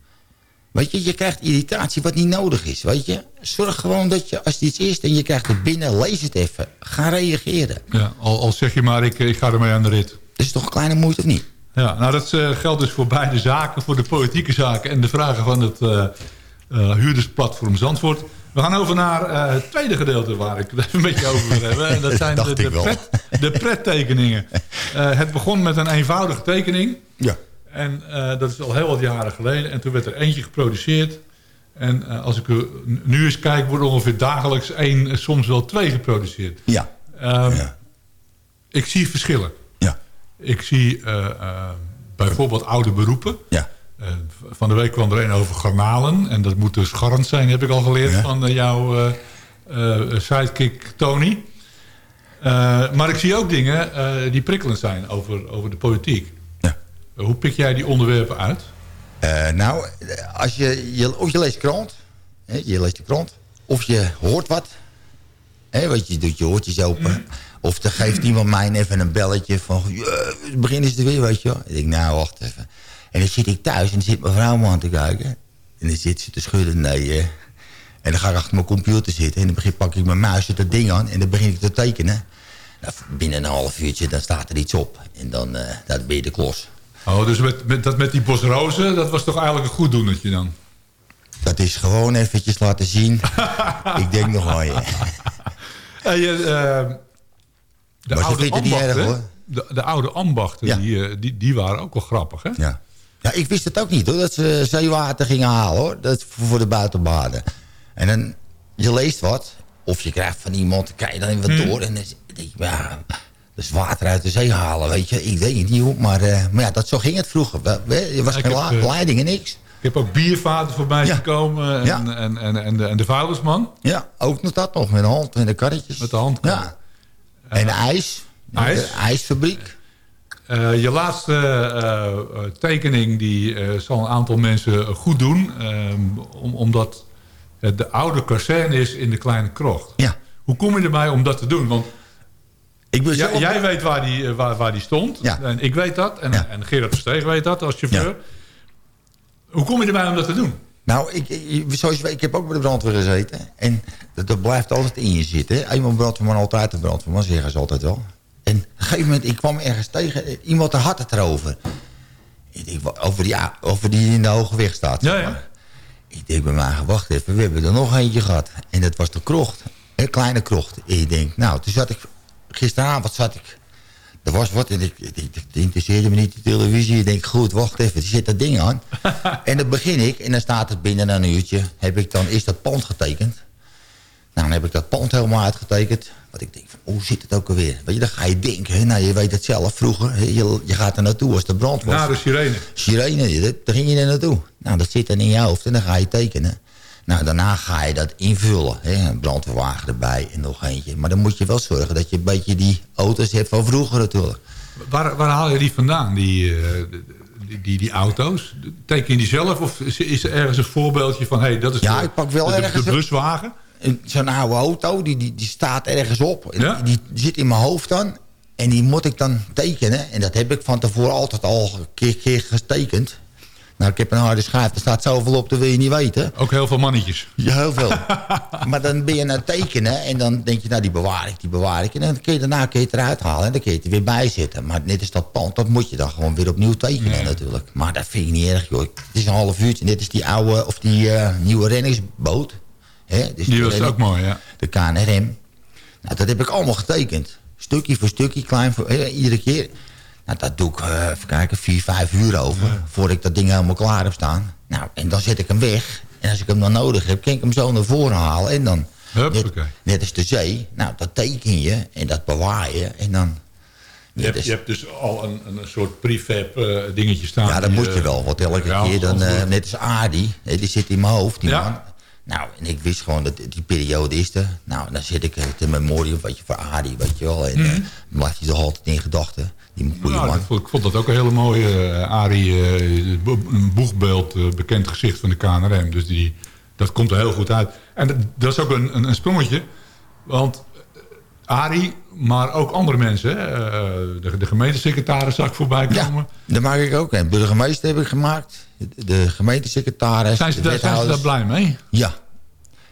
Weet je, je krijgt irritatie wat niet nodig is. Weet je? Zorg gewoon dat je, als het iets is en je krijgt het binnen... lees het even. Ga reageren. Ja, al, al zeg je maar, ik, ik ga ermee aan de rit. Dat is toch een kleine moeite of niet? Ja, nou dat eh, geldt dus voor beide zaken. Voor de politieke zaken en de vragen van het eh, huurdersplatform Zandvoort. We gaan over naar het tweede gedeelte waar ik het even een beetje over wil hebben. En dat zijn de, de, pret, de prettekeningen. Het begon met een eenvoudige tekening. Ja. En eh, dat is al heel wat jaren geleden. En toen werd er eentje geproduceerd. En eh, als ik nu eens kijk, worden ongeveer dagelijks één, eh, soms wel twee geproduceerd. Ja. Ehm, Ja. Ik zie verschillen. Ja. Ik zie bijvoorbeeld oude beroepen. Ja. Van de week kwam er een over garnalen. En dat moet dus garnd zijn, heb ik al geleerd Ja. van jouw sidekick Tony. Maar ik zie ook dingen die prikkelend zijn over, over de politiek. Hoe pik jij die onderwerpen uit? Eh, nou, als je, je, of je leest krant, hè, je leest de krant, of je hoort wat, hè, wat je doet je oortjes open, of dan geeft iemand mij even een belletje van, "Ja, begin is er weer, weet je wel. Ik denk, nou, wacht even. En dan zit ik thuis en dan zit mijn vrouw me aan te kijken. En dan zit ze te schudden, nee. En dan ga ik achter mijn computer zitten en dan begin, pak ik mijn muis en dat ding aan en dan begin ik te tekenen. Nou, binnen een half uurtje, dan staat er iets op. En dan, eh, dan ben je de klos. Oh, dus met, met, dat met die bosrozen, dat was toch eigenlijk een goed doenertje dan? Dat is gewoon eventjes laten zien. ik denk nog aan je. Hey, eh, eh, de, Maar oude niet erg, ambachten, hoor. de, de oude ambachten, Ja. die, eh, die, die waren ook wel grappig, hè? Ja. ja, ik wist het ook niet hoor. Dat ze zeewater gingen halen hoor. Dat voor de buitenbaden. En dan, je leest wat. Of je krijgt van iemand, dan krijg je dan even wat Hmm. door. En dan denk je, ja, is water uit de zee halen, weet je. Ik weet niet hoor. Maar, eh, maar ja, dat, zo ging het vroeger. Er was Ik geen heb, eh, leiding en niks. Ik heb ook biervaten voorbij Ja. gekomen. En, Ja. en, en, en, de, en de vuilnisman Ja, ook nog dat nog. Met de hand en de karretjes. met de hand. Ja. En ijs. IJs? De ijsfabriek. Eh, je laatste eh, eh, tekening die eh, zal een aantal mensen goed doen. ehm, om, omdat het de oude kazerne is in de Kleine Krocht. Ja. Hoe kom je erbij om dat te doen? Want Ik ben jij, weet waar die, eh, waar, waar die stond. Ja. En ik weet dat. En, Ja. en Gerard Versteeg weet dat als chauffeur. Ja. Hoe kom je erbij om dat te doen? Nou, ik, ik- zoals je weet, ik heb ook bij de brandweer gezeten. En dat, dat blijft altijd in je zitten. Eenmaal brandweerman, altijd een brandweerman, zeggen ze altijd wel. En op een gegeven moment, ik kwam ergens tegen, iemand had het erover. Ik denk, over die, over die in de hoge weg staat. zeg Ja, ja. Ik denk bij mij, wacht even, we hebben er nog eentje gehad. En dat was de krocht, een kleine krocht. En ik denk, nou, toen zat ik, gisteravond zat ik... Er was wat en ik, ik, ik- het interesseerde me niet de televisie. Ik denk, goed, wacht even, er zit dat ding aan. en dan begin ik en dan staat het binnen een uurtje. Heb ik dan, is dat pand getekend? Nou, dan heb ik dat pand helemaal uitgetekend. Wat ik denk, van, hoe zit het ook alweer? Weet je, dan ga je denken, hè, nou, je weet het zelf vroeger. hè, Je, je gaat er naartoe als de brand was. Na de sirene. Sirene, daar ging je er naartoe. Nou, dat zit dan in je hoofd en dan ga je tekenen. Nou, daarna ga je dat invullen. Hè? Een brandweerwagen erbij en nog eentje. Maar dan moet je wel zorgen dat je een beetje die auto's hebt van vroeger natuurlijk. Waar, waar haal je die vandaan, die, eh, die, die, die auto's? Teken je die zelf of is, er ergens een voorbeeldje van... Hey, dat is Ja, de, ik pak wel de, ergens de een- buswagen? En Zo'n oude auto, die, die, die staat ergens op. Ja? Die, die zit in mijn hoofd dan. En die moet ik dan tekenen. En dat heb ik van tevoren altijd al een keer, keer getekend. Nou, ik heb een harde schijf, er staat zoveel op, dat wil je niet weten. Ook heel veel mannetjes. Ja, heel veel. maar dan ben je aan het tekenen en dan denk je, nou die bewaar ik, die bewaar ik. En dan kun je daarna kun je het eruit halen en dan kun je het er weer bij zetten. Maar net als dat pand, dat moet je dan gewoon weer opnieuw tekenen natuurlijk. Maar dat vind ik niet erg, joh. Het is een half uurtje. Net is die oude, of die eh, nieuwe reddingsboot. Hè? Dus Die was ook mooi, ja. De KNRM. Nou, dat heb ik allemaal getekend. Stukje voor stukje, klein voor... hè, iedere keer. Nou, dat doe ik, eh, even kijken, vier, vijf uur over. Voordat ik dat ding helemaal klaar heb staan. Nou, en dan zet ik hem weg. En als ik hem dan nodig heb, kan ik hem zo naar voren halen. En dan, net, net als de zee, nou, dat teken je en dat bewaar je. En dan... Je hebt, je hebt dus al een, een soort prefab eh, dingetje staan. ja, dat moet je wel. Want elke keer, dan, eh, net als Adi, die zit in mijn hoofd, die Ja. man. Nou, en ik wist gewoon dat die periode is er. Nou, dan zit ik het in memoriam, weet je, voor Adi, weet je wel. En eh, blijft hij toch altijd in gedachten. Die goede Nou, man. ik vond dat ook een hele mooie uh, Arie, eh, bo- een boegbeeld, eh, bekend gezicht van de KNRM. Dus die, dat komt er heel goed uit. En dat, dat is ook een, een, een sprongetje. Want eh, Arie, maar ook andere mensen. hè, eh, de, de gemeentesecretaris zag ik voorbij komen. Ja, dat maak ik ook. En burgemeester heb ik gemaakt. De- gemeentesecretaris. Zijn, ze de daar, zijn ze daar wethouders. blij mee? Ja.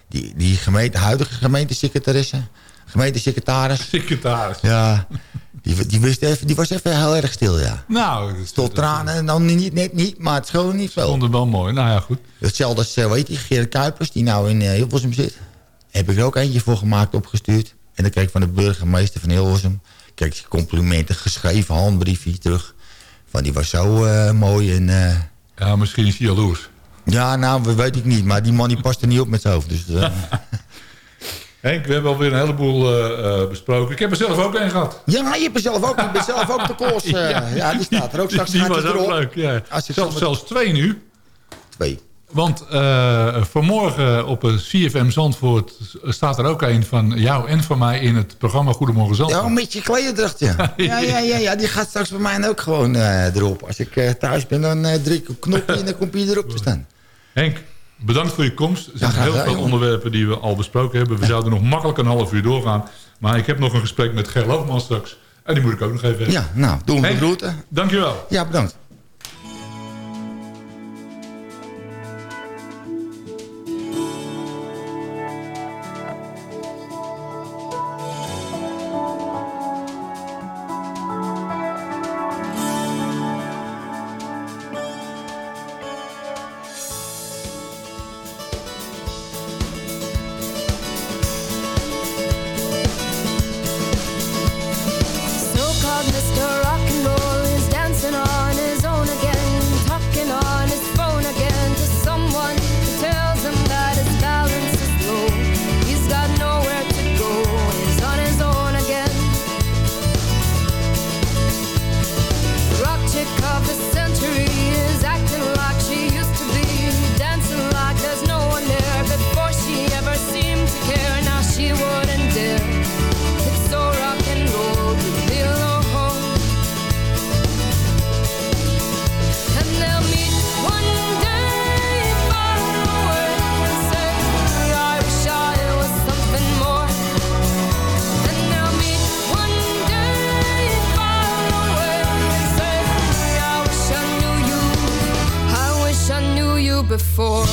Die, die gemeente, huidige gemeentesecretaresse. Gemeentesecretaris. Secretaris. Ja. Die, die, wist even, die was even heel erg stil, ja. Nou, Tot tranen en dan niet, net niet, maar het scheelde niet veel. vond ik wel mooi. Nou ja, goed. Hetzelfde als, eh, weet je, Gerrit Kuipers, die nou in eh, Hilversum zit. Heb ik er ook eentje voor gemaakt, opgestuurd. En dan kreeg ik van de burgemeester van Hilversum... kreeg ik complimenten, geschreven handbriefje terug. Van die was zo eh, mooi en... eh, Ja, misschien is hij jaloers. ja, nou, weet ik niet. Maar die man die past er niet op met zijn hoofd. Dus, eh, Henk, we hebben alweer een heleboel besproken. Ik heb er zelf ook een gehad. ja, je hebt er zelf ook. Je bent zelf ook de koers. ja, die staat er ook. Straks Die gaat was ook erop. leuk, ja. Ik zelfs twee nu. Twee. Want eh, vanmorgen op een CFM Zandvoort staat er ook een van jou en van mij in het programma Goedemorgen Zandvoort. Ja, met je klederdracht, ja. Ja, ja, ja, ja. Die gaat straks bij mij ook gewoon eh, erop. Als ik eh, thuis ben, dan eh, druk ik een knopje en dan komt hij erop te staan. Henk, bedankt voor je komst. Er zijn heel veel onderwerpen die we al besproken hebben. We zouden nog makkelijk een half uur doorgaan. Maar ik heb nog een gesprek met Ger Loogman straks. En die moet ik ook nog even hebben. Ja, nou, doen we de groeten. dankjewel. Ja, bedankt. for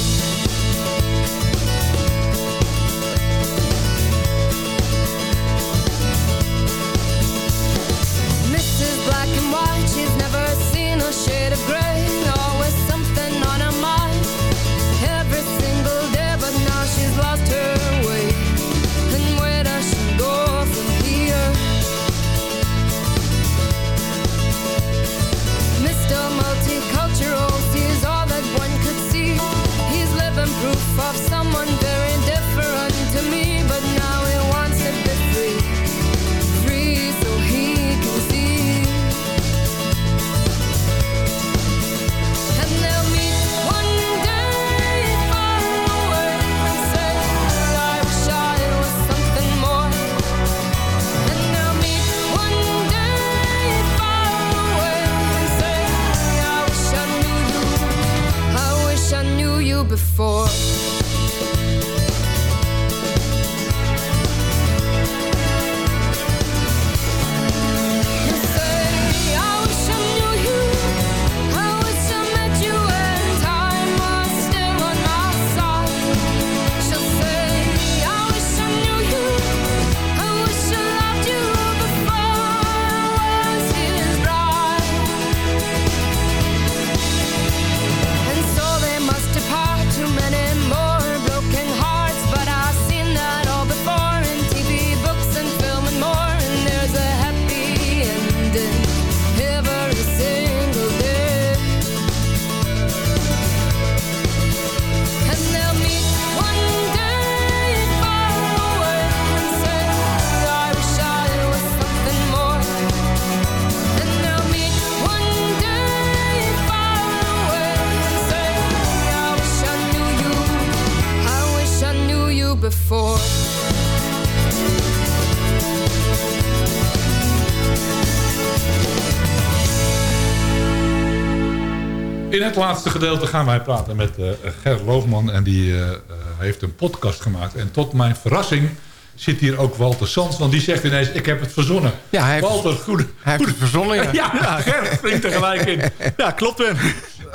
het laatste gedeelte gaan wij praten met eh Ger Loofman. En die eh, eh, heeft een podcast gemaakt. En tot mijn verrassing zit hier ook Walter Sans. Want die zegt ineens, ik heb het verzonnen. Ja, hij heeft, Walter, goede... hij heeft het verzonnen, ja. Ja, Ger springt er gelijk in. Ja, klopt hem.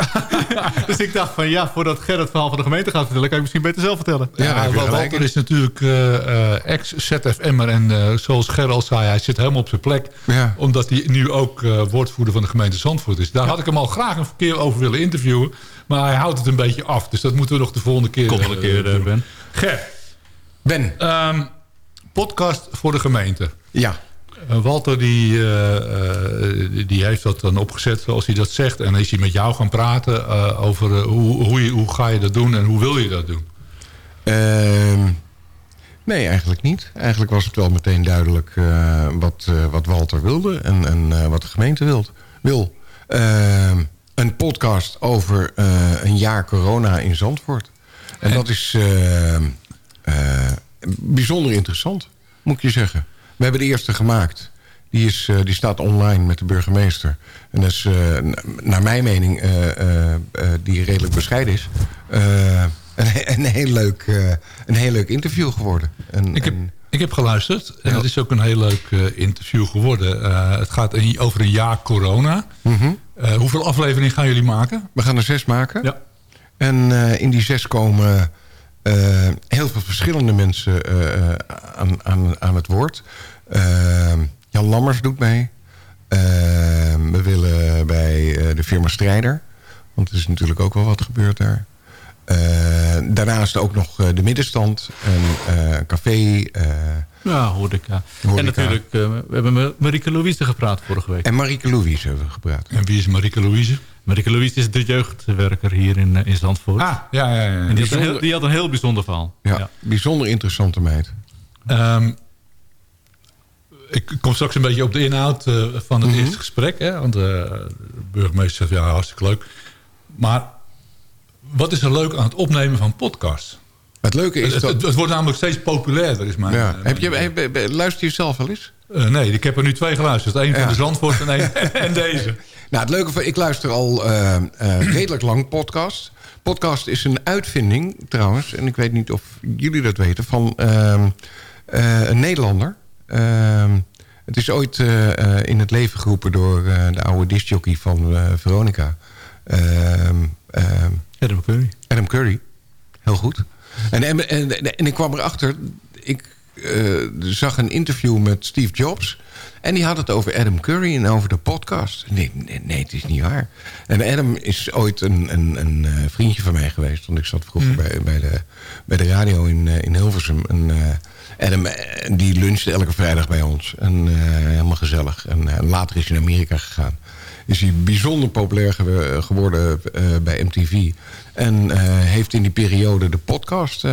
dus ik dacht van ja, voordat Gerrit het verhaal van de gemeente gaat vertellen... kan je misschien beter zelf vertellen. Ja, Walter in. is natuurlijk eh, eh, ex-ZFM'er. En eh, zoals Ger al zei, hij zit helemaal op zijn plek. Ja. Omdat hij nu ook eh, woordvoerder van de gemeente Zandvoort is. Daar had ik hem al graag een keer over willen interviewen. Maar hij houdt het een beetje af. Dus dat moeten we nog de volgende keer Komt wel een eh, keer, doen. Ben. Ger, Ben, ehm, podcast voor de gemeente. ja. Eh, Walter die, eh, eh, die heeft dat dan opgezet zoals hij dat zegt. En is hij met jou gaan praten over hoe, hoe, je, hoe ga je dat doen en hoe wil je dat doen. Ehm, nee, eigenlijk niet. Eigenlijk was het wel meteen duidelijk wat, wat Walter wilde en, en wat de gemeente wilt, wil. Ehm, een podcast over een jaar corona in Zandvoort. En dat is ehm, eh, bijzonder interessant, moet ik je zeggen. We hebben de eerste gemaakt. Die, is, eh, die staat online met de burgemeester. En dat is, eh, naar mijn mening, eh, die redelijk bescheiden is... een, een, heel leuk, een heel leuk interview geworden. En, Ik heb, en- ik heb geluisterd en het is ook een heel leuk interview geworden. Het gaat over een jaar corona. Mhm. Hoeveel afleveringen gaan jullie maken? We gaan er zes maken. Ja. En in die zes komen heel veel verschillende mensen eh, eh, aan, aan, aan het woord. Eh, Jan Lammers doet mee. Eh, we willen bij eh, de firma Strijder. Want er is natuurlijk ook wel wat gebeurd daar. Eh, daarnaast ook nog eh, de middenstand. En eh, café. eh, Ja, hoorde ik. Ja. Horeca. En natuurlijk, eh, we hebben met Marieke Louise gepraat vorige week. en Marieke Louise hebben we gepraat. En wie is Marieke Louise? Marieke Louise is de jeugdwerker hier in, eh, in Zandvoort. Ah, ja, ja, ja. en die had, een heel, die had een heel bijzonder verhaal. Ja, bijzonder interessante meid. Ehm, ik kom straks een beetje op de inhoud eh, van het eerste gesprek. Hè? Want eh, de burgemeester zegt, ja, hartstikke leuk. Maar wat is er leuk aan het opnemen van podcasts? Het leuke is Het, dat... het, het wordt namelijk steeds populairder, is mijn... Ja. eh, Heb je, heb, heb- luister je zelf wel eens? Eh, nee, ik heb er nu twee geluisterd. Eén van de Zandvoort en, één, en deze. Nou, het leuke van... Ik luister al eh, eh, redelijk lang podcast. Podcast is een uitvinding, trouwens... en ik weet niet of jullie dat weten... van ehm, eh, een Nederlander. Ehm, het is ooit in het leven geroepen... door de oude discjockey van Veronica. Ehm, Adam Curry. Adam Curry. Heel goed. En, en, en, en ik kwam erachter... Ik zag een interview met Steve Jobs... en die had het over Adam Curry en over de podcast. Nee, nee, nee het is niet waar. En Adam is ooit een, een, een eh, vriendje van mij geweest... want ik zat vroeger bij, bij, de, bij de radio in, eh, in Hilversum. En, eh, Adam die lunchte elke vrijdag bij ons. En helemaal gezellig. En later is hij naar Amerika gegaan is hij bijzonder populair gew- geworden bij MTV. En heeft in die periode de podcast.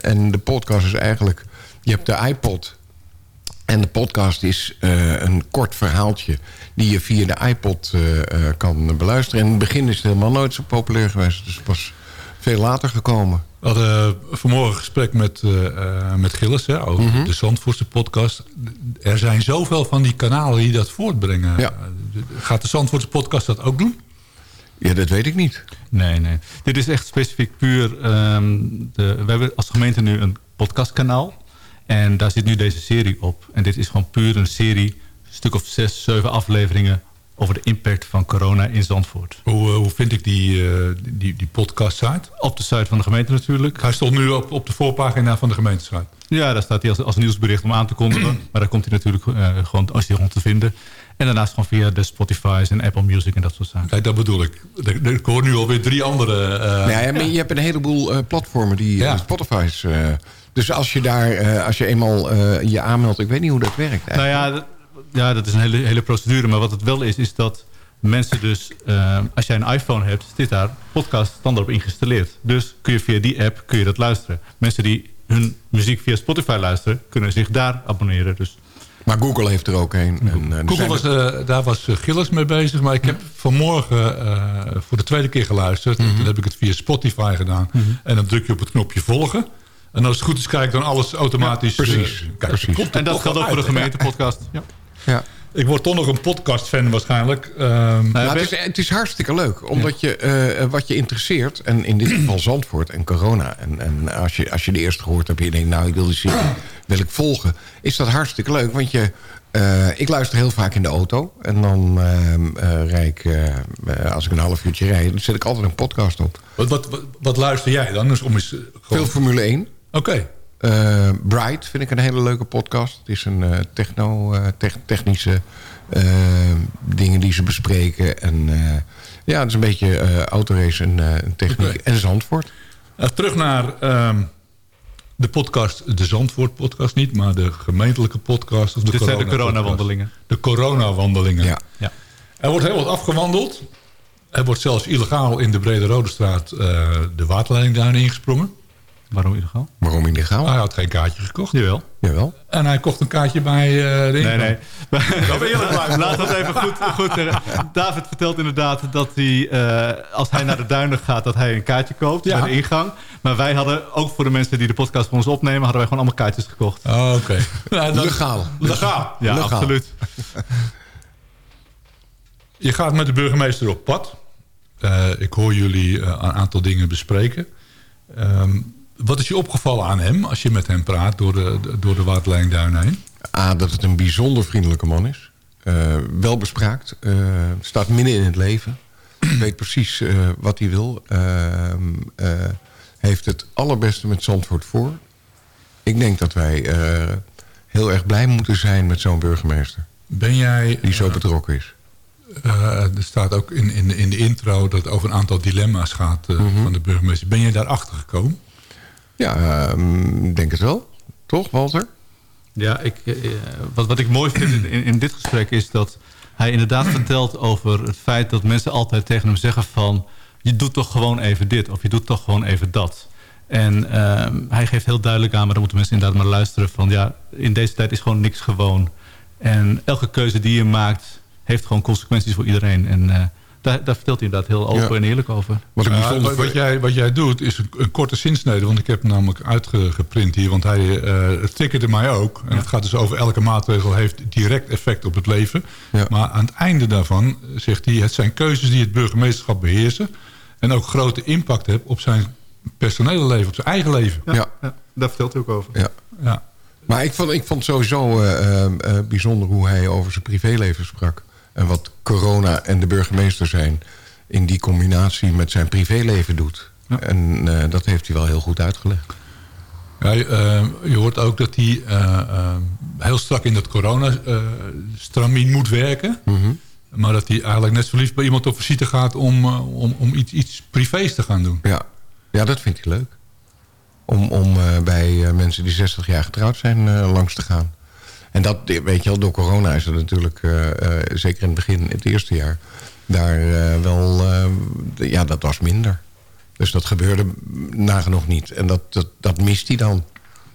en de podcast is eigenlijk... Je hebt de iPod. En de podcast is eh, een kort verhaaltje... die je via de iPod eh, eh, kan beluisteren. En in het begin is het helemaal nooit zo populair geweest. Dus het was veel later gekomen. We hadden vanmorgen een gesprek met, met Gilles hè, over Mhm. de Zandvoortse podcast. Er zijn zoveel van die kanalen die dat voortbrengen. Ja. Gaat de Zandvoortse podcast dat ook doen? Ja, dat weet ik niet. Nee, nee. Dit is echt specifiek puur... ehm, de, we hebben als gemeente nu een podcastkanaal. En daar zit nu deze serie op. En dit is gewoon puur een serie, een stuk of zes, zeven afleveringen... over de impact van corona in Zandvoort. Hoe, eh, hoe vind ik die, eh, die, die podcast site? Op de site van de gemeente natuurlijk. Hij stond nu op, op de voorpagina van de gemeentesite. Ja, daar staat hij als, als nieuwsbericht om aan te kondigen. maar daar komt hij natuurlijk eh, gewoon als hij rond te vinden. En daarnaast gewoon via de Spotify's en Apple Music en dat soort zaken. Kijk, dat bedoel ik. Ik- hoor nu alweer drie andere... eh, Nou ja, maar je hebt een heleboel eh, platformen die Ja. eh, Spotify's. eh, dus als je daar, eh, als je eenmaal eh, je aanmeldt, ik weet niet hoe dat werkt. Nou ja, dat, ja, dat is een hele, hele procedure. Maar wat het wel is, is dat mensen dus... als jij een iPhone hebt, zit daar podcast standaard op ingestalleerd. Dus kun je via die app kun je dat luisteren. Mensen die hun muziek via Spotify luisteren... kunnen zich daar abonneren. Dus Maar Google heeft er ook een. En, eh, Google was, eh, daar was eh, Gilles mee bezig. Maar ik heb vanmorgen eh, voor de tweede keer geluisterd. Mhm. En Toen heb ik het via Spotify gedaan. En dan druk je op het knopje volgen. En als het goed is, kijk dan alles automatisch. Ja, precies, kijk, precies. komt en dat geldt ook voor de gemeentepodcast. Ja. ja. Ik word toch nog een podcast-fan waarschijnlijk. Ehm, Nou, het, is, het is hartstikke leuk, omdat je eh, wat je interesseert... en in dit geval Zandvoort en corona... en, en als, je, als je de eerste gehoord hebt en je denkt... nou, ik wil die serie wil ik volgen... is dat hartstikke leuk, want je... eh, ik luister heel vaak in de auto. En dan ehm, eh, rijd ik, als ik een half uurtje rijd... dan zet ik altijd een podcast op. wat, wat, wat, wat luister jij dan? Dus om eens, gewoon- Veel Formule 1. Oké. Eh, Bright vind ik een hele leuke podcast. Het is een eh, techno, eh, technische dingen die ze bespreken. En eh, ja, het is een beetje eh autorace en eh, techniek. En Zandvoort. Eh, terug naar ehm, de podcast, de Zandvoort-podcast niet... maar de gemeentelijke podcast. Of de Dit zijn de coronawandelingen. De coronawandelingen. Ja. Ja. Er wordt heel wat afgewandeld. Er wordt zelfs illegaal in de Brede Rode Straat eh, de waterleidingduin ingesprongen. Waarom illegaal? Waarom illegaal? Hij had geen kaartje gekocht. Jawel. Jawel. En hij kocht een kaartje bij eh, de Nee, ingang. nee. Dat eerlijk blijven. Laat dat even goed, goed zeggen. David vertelt inderdaad dat hij, eh, als hij naar de duinen gaat... dat hij een kaartje koopt Ja. bij de ingang. Maar wij hadden, ook voor de mensen die de podcast voor ons opnemen... hadden wij gewoon allemaal kaartjes gekocht. Oh, Oké. Nou, Legaal. Legaal. Ja, Legaal. absoluut. Je gaat met de burgemeester op pad. Eh, ik hoor jullie eh, een aantal dingen bespreken. Ehm, wat is je opgevallen aan hem als je met hem praat door de, door de waterleidingduin heen? A, dat het een bijzonder vriendelijke man is. Eh, welbespraakt. eh, staat midden in het leven. Weet precies eh, wat hij wil. Heeft het allerbeste met Zandvoort voor. Ik denk dat wij heel erg blij moeten zijn met zo'n burgemeester. Ben jij... Die zo betrokken is. er staat ook in, in, de, in de intro dat het over een aantal dilemma's gaat Mhm. van de burgemeester. Ben je daarachter gekomen? Ja, ehm, ik denk het wel. Toch, Walter? Ja, ik, eh, wat, wat ik mooi vind in, in dit gesprek is dat hij inderdaad vertelt over het feit dat mensen altijd tegen hem zeggen van... je doet toch gewoon even dit of je doet toch gewoon even dat. En ehm, hij geeft heel duidelijk aan, maar dan moeten mensen inderdaad maar luisteren van... ja, in deze tijd is gewoon niks gewoon. En elke keuze die je maakt heeft gewoon consequenties voor iedereen. En eh, daar, daar vertelt hij inderdaad heel open Ja. en eerlijk over. Wat ik Ja, wat, jij, wat jij doet is een, een korte zinsnede. Want ik heb hem namelijk uitgeprint hier. Want hij eh het triggerde mij ook. En het gaat dus over elke maatregel heeft direct effect op het leven. Ja. Maar aan het einde daarvan zegt hij... het zijn keuzes die het burgemeesterschap beheersen. En ook grote impact hebben op zijn personele leven. Op zijn eigen leven. Ja. Ja, daar vertelt hij ook over. Ja. Ja. Maar ik vond, ik vond sowieso eh, eh, eh, bijzonder hoe hij over zijn privéleven sprak. En wat corona en de burgemeester zijn... in die combinatie met zijn privéleven doet. En eh, dat heeft hij wel heel goed uitgelegd. Ja, je, eh, je hoort ook dat hij eh, heel strak in dat corona-stramien moet werken. Mhm. Maar dat hij eigenlijk net zo liefst bij iemand op visite gaat... om, om, om iets, iets privés te gaan doen. Ja. ja, dat vindt hij leuk. Om, om bij mensen die 60 jaar getrouwd zijn langs te gaan. En dat, weet je wel, door corona is het natuurlijk... eh, eh, zeker in het begin, het eerste jaar... daar eh, wel... eh, ja, dat was minder. Dus dat gebeurde nagenoeg niet. En dat, dat, dat mist hij dan.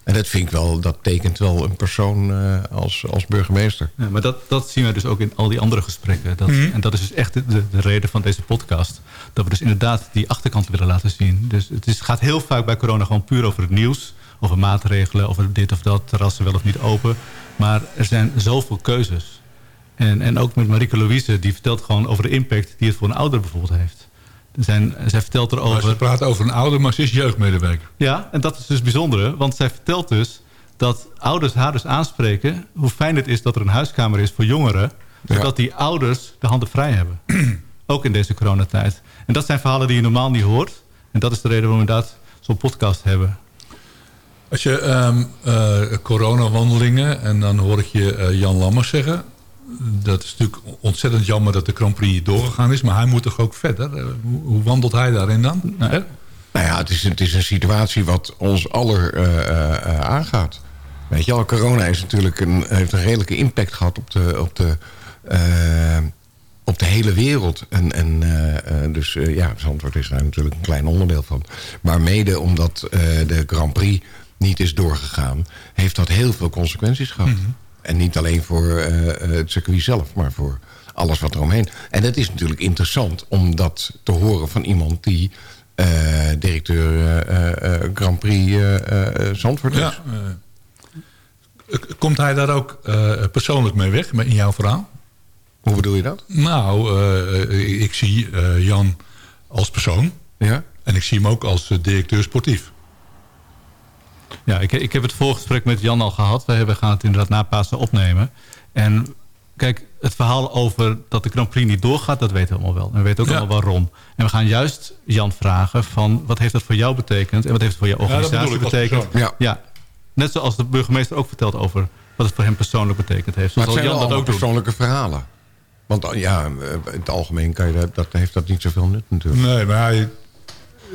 En dat vind ik wel... dat tekent wel een persoon eh, als, als burgemeester. Ja, maar dat, dat zien we dus ook in al die andere gesprekken. Dat, En dat is dus echt de, de reden van deze podcast. Dat we dus inderdaad die achterkant willen laten zien. Dus het is, gaat heel vaak bij corona gewoon puur over het nieuws. Over maatregelen, over dit of dat, terrassen wel of niet open. Maar er zijn zoveel keuzes. En, en ook met Marieke Louise, die vertelt gewoon over de impact... die het voor een ouder bijvoorbeeld heeft. Zijn, zij vertelt Maar erover... ze praat over een ouder, maar ze is jeugdmedewerker. Ja, en dat is dus bijzonder. Want zij vertelt dus dat ouders haar dus aanspreken... hoe fijn het is dat er een huiskamer is voor jongeren... zodat die ouders de handen vrij hebben. Ook in deze coronatijd. En dat zijn verhalen die je normaal niet hoort. En dat is de reden waarom we inderdaad zo'n podcast hebben. Als je ehm eh, coronawandelingen... en dan hoor ik je eh, Jan Lammers zeggen... dat is natuurlijk ontzettend jammer dat de Grand Prix niet doorgegaan is... maar hij moet toch ook verder? Eh, hoe, hoe wandelt hij daarin dan? Hè? Nou ja, het is, het is een situatie wat ons aller eh, eh, eh, aangaat. Weet je wel, corona is natuurlijk een, heeft een redelijke impact gehad op de, op de, op de hele wereld. En, en dus eh, ja, Zandvoort is daar natuurlijk een klein onderdeel van. Maar mede omdat eh, de Grand Prix niet is doorgegaan... heeft dat heel veel consequenties gehad. En niet alleen voor eh, eh, het circuit zelf, maar voor alles wat eromheen. En het is natuurlijk interessant om dat te horen van iemand die... eh, directeur Grand Prix Zandvoort is. Ja, Komt hij daar ook persoonlijk mee weg in jouw verhaal? Hoe bedoel je dat? Nou, ik zie Jan als persoon. Ja? En ik zie hem ook als directeur sportief. Ja, ik, ik heb het voorgesprek met Jan al gehad. We hebben- gaan het inderdaad na Pasen opnemen. En kijk, het verhaal over dat de Grand Prix niet doorgaat... dat weten we allemaal wel. En we weten ook Ja. allemaal waarom. En we gaan juist Jan vragen van... wat heeft dat voor jou betekend? En wat heeft het voor jouw Ja, dat organisatie als betekend? Ja. Ja, net zoals de burgemeester ook vertelt over... wat het voor hem persoonlijk betekend heeft. Maar het zijn Jan dat ook doen. persoonlijke verhalen. Want ja, in het algemeen kan je dat, dat heeft dat niet zoveel nut natuurlijk. Nee, maar hij,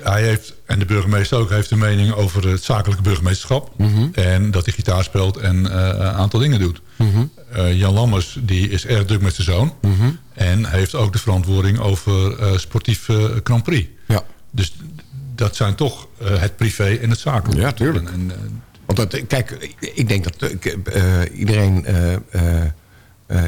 hij heeft, en de burgemeester ook, heeft een mening over het zakelijke burgemeesterschap. En dat hij gitaar speelt en eh, een aantal dingen doet. Eh, Jan Lammers die is erg druk met zijn zoon. En heeft ook de verantwoording over eh sportieve Grand Prix. Ja. Dus dat zijn toch het privé en het zakelijke. Ja, tuurlijk. En, en, Want dat, kijk, ik denk dat iedereen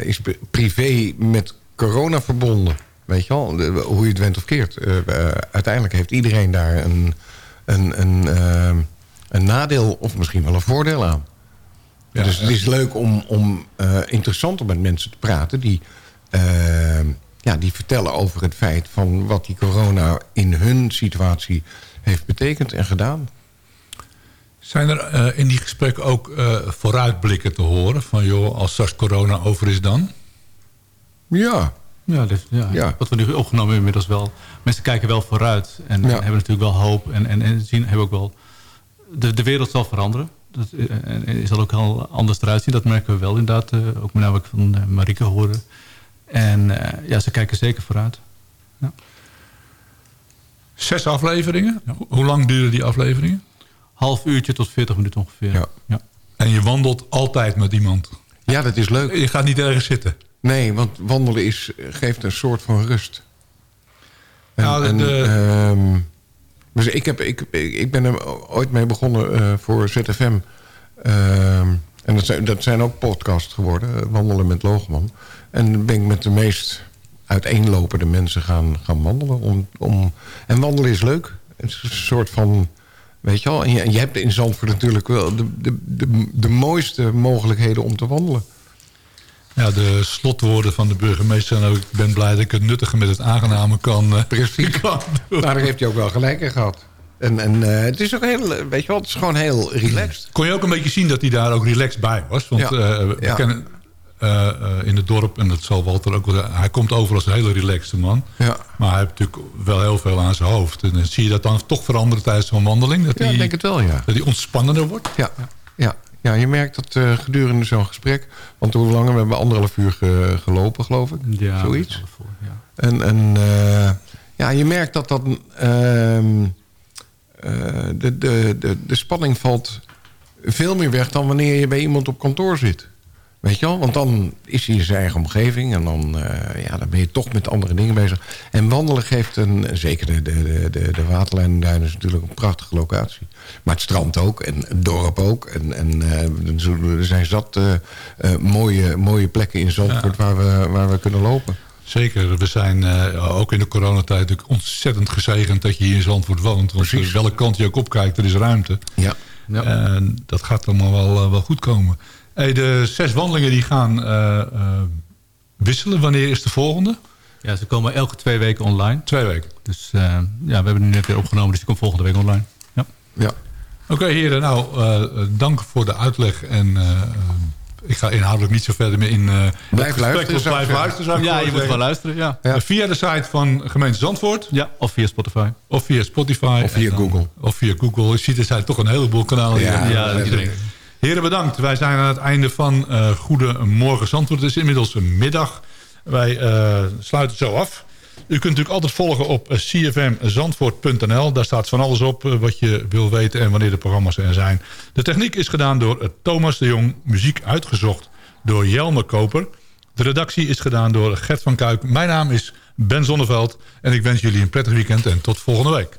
is pri- privé met corona verbonden. Weet je wel, De- hoe je het went of keert. Eh, eh, uiteindelijk heeft iedereen daar een, een, een, eh, een nadeel of misschien wel een voordeel aan. Ja, dus het is leuk om, om eh, interessanter met mensen te praten... die, eh, ja, die vertellen over het feit van wat die corona in hun situatie heeft betekend en gedaan. Zijn er eh, in die gesprekken ook eh, vooruitblikken te horen? Van joh, als straks corona over is dan? Ja, Ja, dus, ja, Ja. wat we nu opgenomen hebben inmiddels wel. Mensen kijken wel vooruit en, en hebben natuurlijk wel hoop. En, en, en zien, hebben ook wel... De, de wereld zal veranderen. Dat, eh, en, en zal ook heel anders eruit zien. Dat merken we wel inderdaad. eh, ook met name wat ik van eh, Marieke horen. En eh, ja, ze kijken zeker vooruit. Zes afleveringen? Ho- Hoe lang duren die afleveringen? Half uurtje tot 40 minuten ongeveer. Ja. Ja. En je wandelt altijd met iemand. ja dat is leuk. Je gaat niet ergens zitten. Nee, want wandelen is, geeft een soort van rust. En, Nou, de- en, de- ehm, dus ik, heb, ik, ik ben er ooit mee begonnen eh, voor ZFM. Ehm, en dat zijn, dat zijn ook podcasts geworden, eh, Wandelen met Loogman. En dan ben ik met de meest uiteenlopende mensen gaan, gaan wandelen. Om, om, en wandelen is leuk. Het is een soort van... Weet je wel, en je, en je hebt in Zandvoort natuurlijk wel de, de, de, de mooiste mogelijkheden om te wandelen. Ja, de slotwoorden van de burgemeester ook... ik ben blij dat ik het nuttige met het aangename kan, eh, Precies. kan doen. Nou, daar heeft hij ook wel gelijk in gehad. En, en eh, het is ook heel, eh, weet je wel, het is gewoon heel relaxed. Kon je ook een beetje zien dat hij daar ook relaxed bij was? Want Ja. we Ja. kennen in het dorp, en dat zal Walter ook wel zeggen... hij komt over als een hele relaxte man. Ja, Maar hij heeft natuurlijk wel heel veel aan zijn hoofd. En dan zie je dat dan toch veranderen tijdens zo'n wandeling? Dat ja hij, ik denk het wel, ja. dat hij ontspannender wordt? Ja, ja. Ja je merkt dat eh, gedurende zo'n gesprek... want hoe langer? We hebben anderhalf uur ge- gelopen, geloof ik. Ja, Zoiets. voor, ja. En, en eh, ja, je merkt dat dat... ehm, eh, de, de, de, de spanning valt veel meer weg... dan wanneer je bij iemand op kantoor zit. Weet je wel? Want dan is hij in zijn eigen omgeving... en dan, eh, ja, dan ben je toch met andere dingen bezig. En wandelen geeft een... Zeker de, de, de, de waterlijnduin is natuurlijk een prachtige locatie. Maar het strand ook en het dorp ook. En, en eh, er zijn zat eh, mooie, mooie plekken in Zandvoort... Waar, we, waar we kunnen lopen. Zeker, we zijn ook in de coronatijd natuurlijk ontzettend gezegend dat je hier in Zandvoort woont. Want Precies. welke kant je ook opkijkt, er is ruimte. Ja. En dat gaat allemaal wel, wel goed komen. Hey, de zes wandelingen die gaan eh, eh, wisselen. Wanneer is de volgende? ja, ze komen elke twee weken online. Twee weken. Dus eh, ja, we hebben nu net weer opgenomen. Dus die komt volgende week online. Ja. Ja. Oké heren, nou dank voor de uitleg. En ik ga inhoudelijk niet zo verder meer in... eh, Blijf luisteren, Blijf luisteren, zou ik Ja, je moet wel luisteren. Ja. Ja. Via de site van gemeente Zandvoort. ja, of via Spotify. Of via Spotify. Of via dan- Google. Of via Google. Je ziet, er zijn toch een heleboel kanalen. Ja, hier. Ja, dat iedereen. Heren, bedankt. Wij zijn aan het einde van eh Goedemorgen Zandvoort. Het is inmiddels een middag. Wij eh, sluiten zo af. U kunt natuurlijk altijd volgen op eh, cfmzandvoort.nl. Daar staat van alles op wat je wil weten en wanneer de programma's er zijn. De techniek is gedaan door Thomas de Jong. Muziek uitgezocht door Jelme Koper. De redactie is gedaan door Gert van Kuik. Mijn naam is Ben Zonneveld. En ik wens jullie een prettig weekend en tot volgende week.